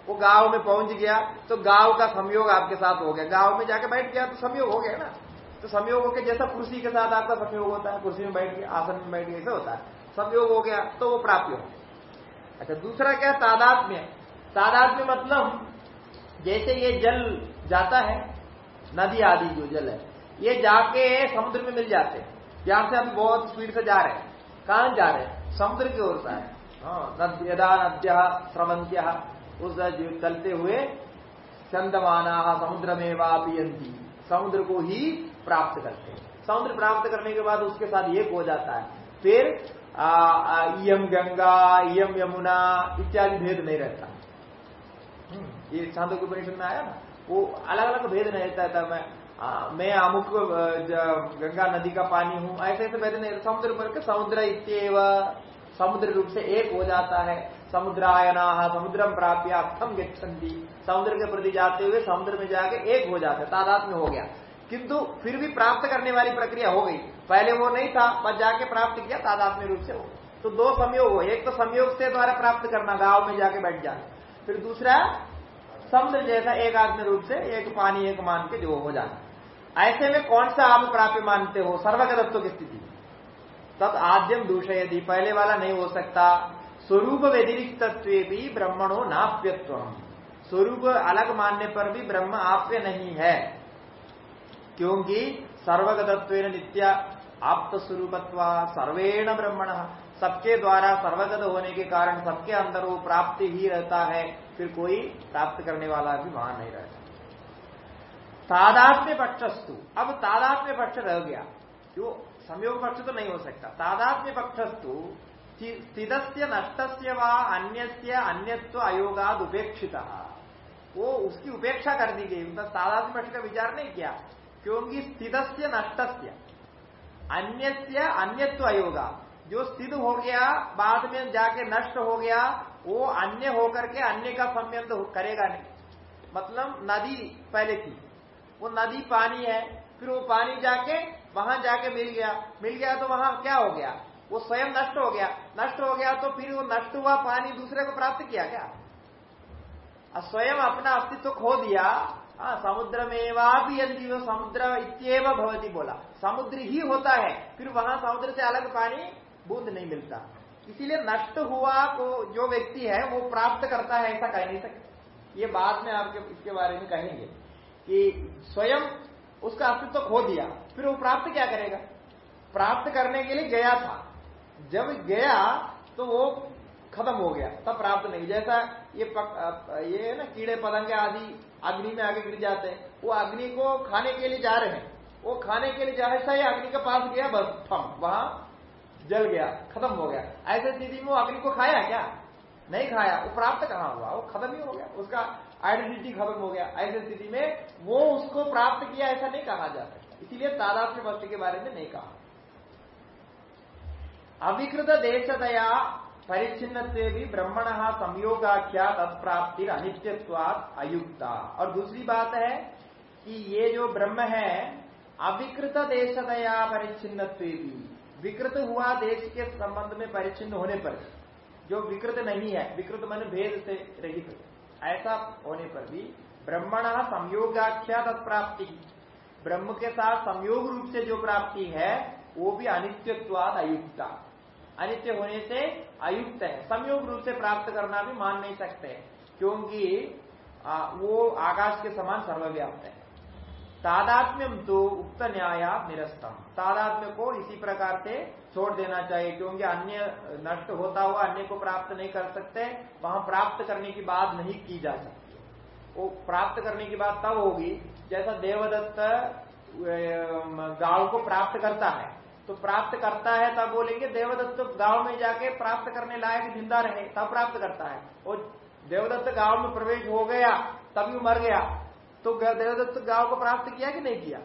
वो गाँव में पहुँच गया तो गाँव का संयोग आपके साथ हो गया। गाँव में जाके बैठ गया तो संयोग हो गया ना। तो संयोग हो गया जैसा कुर्सी के साथ आपका संयोग होता है कुर्सी में बैठ गया आसन में बैठ गया ऐसा होता है। संयोग हो गया तो वो प्राप्त हो अच्छा दूसरा क्या? तादात्म्य। तादात्म्य मतलब जैसे ये जल जाता है नदी आदि जो जल है ये जाके समुद्र में मिल जाते हैं। यहाँ से हम बहुत स्पीड से जा रहे हैं। कहाँ जा रहे हैं? समुद्र की ओर से है। हाँ, यदा नद्या स्रवंत्या उस चलते हुए चंदमाना समुद्र में वापियंती समुद्र को ही प्राप्त करते हैं। समुद्र प्राप्त करने के बाद उसके साथ एक हो जाता है। फिर यम गंगा यम यमुना इत्यादि भेद नहीं रहता। ये छांदो के परिषद में आया ना वो अलग अलग भेद रहता था मैं आ, मैं अमुक गंगा नदी का पानी हूँ ऐसे ऐसे भेद नहीं समुद्र पर के समुद्र इतव समुद्र रूप से एक हो जाता है समुद्रायना समुद्रम प्राप्य अर्थम गच्छन्ति समुद्र के प्रति जाते हुए समुद्र में जाके एक हो जाते तादाद में हो गया। किंतु फिर भी प्राप्त करने वाली प्रक्रिया हो गई पहले वो नहीं था पर जाके प्राप्त किया तादाद में रूप से हो। तो दो संयोग हो एक तो संयोग से द्वारा प्राप्त करना गाँव में जाके बैठ जाना। फिर दूसरा समुद्र जैसा एक आत्म रूप से एक पानी, एक मान के जो हो जाना ऐसे में कौन सा आप प्राप्य मानते हो? सर्वगतत्व की स्थिति। तब आद्यम दूषयदि पहले वाला नहीं हो सकता। स्वरूप व्यतिरिक्त भी ब्रह्मणो नाप्यत्व स्वरूप अलग मानने पर भी ब्रह्म आप्य नहीं है। क्योंकि सर्वगतत्व नित्य आप्त स्वरूपत्व सर्वेण ब्रह्मण। सबके द्वारा सर्वगत होने के कारण सबके अंदर वो प्राप्ति ही रहता है। फिर कोई प्राप्त करने वाला भी वहाँ नहीं रहता तादात्म्य पक्षस्तु अब तादात्म्य पक्ष रह गया। क्यों? संयोग पक्ष तो नहीं हो सकता। तादात्म्य पक्षस्तु स्थित नष्ट व अन्य अन्यत्व अयोगाद उपेक्षित। वो उसकी उपेक्षा कर दी गई। उनका तादात्म्य पक्ष का विचार नहीं किया। क्योंकि स्थित नष्ट अन्य अन्यत्व अयोगा। जो स्थित हो गया, बाद में जाके नष्ट हो गया वो अन्य होकर के अन्य का संबंध करेगा नहीं। मतलब नदी पहले थी। वो नदी पानी है, फिर वो पानी जाके वहाँ जाके मिल गया। मिल गया तो वहाँ क्या हो गया? वो स्वयं नष्ट हो गया। नष्ट हो गया तो फिर वो नष्ट हुआ, पानी दूसरे को प्राप्त किया क्या? स्वयं अपना अस्तित्व खो दिया। हाँ समुद्र में भी यदि समुद्र इतव भवती बोला। समुद्र ही होता है, फिर वहाँ समुद्र से अलग पानी बूंद नहीं मिलता। इसीलिए नष्ट हुआ को जो व्यक्ति है वो प्राप्त करता है ऐसा कह नहीं सकते। ये बाद में आपके इसके बारे में कहेंगे कि स्वयं उसका अस्तित्व खो दिया फिर वो प्राप्त क्या करेगा? प्राप्त करने के लिए गया था। जब गया तो वो खत्म हो गया तब प्राप्त नहीं। जैसा ये पक, ये ना कीड़े पतंगे आदि अग्नि में आगे गिर जाते हैं वो अग्नि को खाने के लिए जा रहे हैं। वो खाने के लिए जा ऐसा ही अग्नि के पास गया बस थम वहाँ जल गया, खत्म हो गया। ऐसे स्थिति में वो अग्नि को खाया क्या? नहीं खाया, वो प्राप्त कहाँ हुआ? वो खत्म ही हो गया, उसका आइडेंटिटी खत्म हो गया। ऐसी स्थिति में वो उसको प्राप्त किया, ऐसा नहीं कहा जा सकता। इसीलिए तादात्म्य वस्तु के बारे में नहीं कहा। अविकृत देशदया परिचिन्न से भी ब्रह्मण संयोगाख्या तत्प्राप्ति अनित्यत्वाद अयुक्ता। और दूसरी बात है कि ये जो ब्रह्म है, अविकृत देशदया परिचिन्न भी। विकृत हुआ देश के संबंध में परिचिन्न होने पर, जो विकृत नहीं है, विकृत मन भेद से रहित ऐसा होने पर भी ब्रह्मण संयोगाख्या तत्प्राप्ति ब्रह्म के साथ संयोग रूप से जो प्राप्ति है, वो भी अनित्यवाद अयुक्ता। अनित्य होने से अयुक्त है। संयोग रूप से प्राप्त करना भी मान नहीं सकते, क्योंकि वो आकाश के समान सर्वव्याप्त है। तादात्म्यम तो उक्त न्याय निरस्तम तादात्म्य को इसी प्रकार से छोड़ देना चाहिए, क्योंकि अन्य नष्ट होता हुआ अन्य को प्राप्त नहीं कर सकते, वहाँ प्राप्त करने की बात नहीं की जा सकती। वो प्राप्त करने की बात तब होगी जैसा देवदत्त गाँव को प्राप्त करता है। तो प्राप्त करता है, तब बोलेंगे देवदत्त गाँव में जाके प्राप्त करने लायक ज़िंदा रहे, तब प्राप्त करता है। और देवदत्त गाँव में प्रवेश हो गया, तभी मर गया। तो देवदत्त गाँव को प्राप्त किया कि नहीं किया?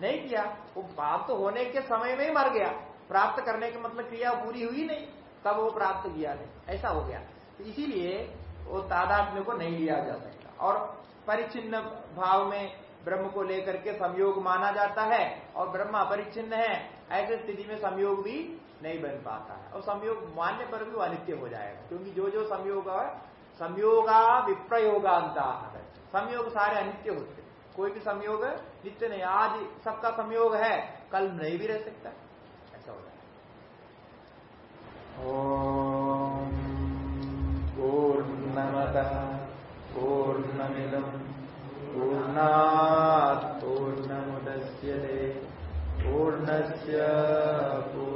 नहीं किया। वो प्राप्त होने के समय में ही मर गया। प्राप्त करने का मतलब क्रिया पूरी हुई नहीं। तब वो प्राप्त किया नहीं। ऐसा हो गया। तो इसीलिए वो तादात्म्य को नहीं लिया जा सकता। और परिचिन्न भाव में ब्रह्म को लेकर के संयोग माना जाता है और ब्रह्म अपरिचिन्न है, ऐसे स्थिति में संयोग भी नहीं बन पाता है। और संयोग मान्य पर भी वो अनित्य हो जाएगा। क्योंकि जो जो संयोग है, संयोगा विप्रयोगांता। संयोग सारे अनित्य होते कोई भी संयोग नित्य नहीं, आज सबका संयोग है, कल नहीं भी रह सकता। ऐसा हो। जाए पूर्णमद पूर्णमिदम पूर्णा पूर्णमुदश्य पूर्णस्य पूर्ण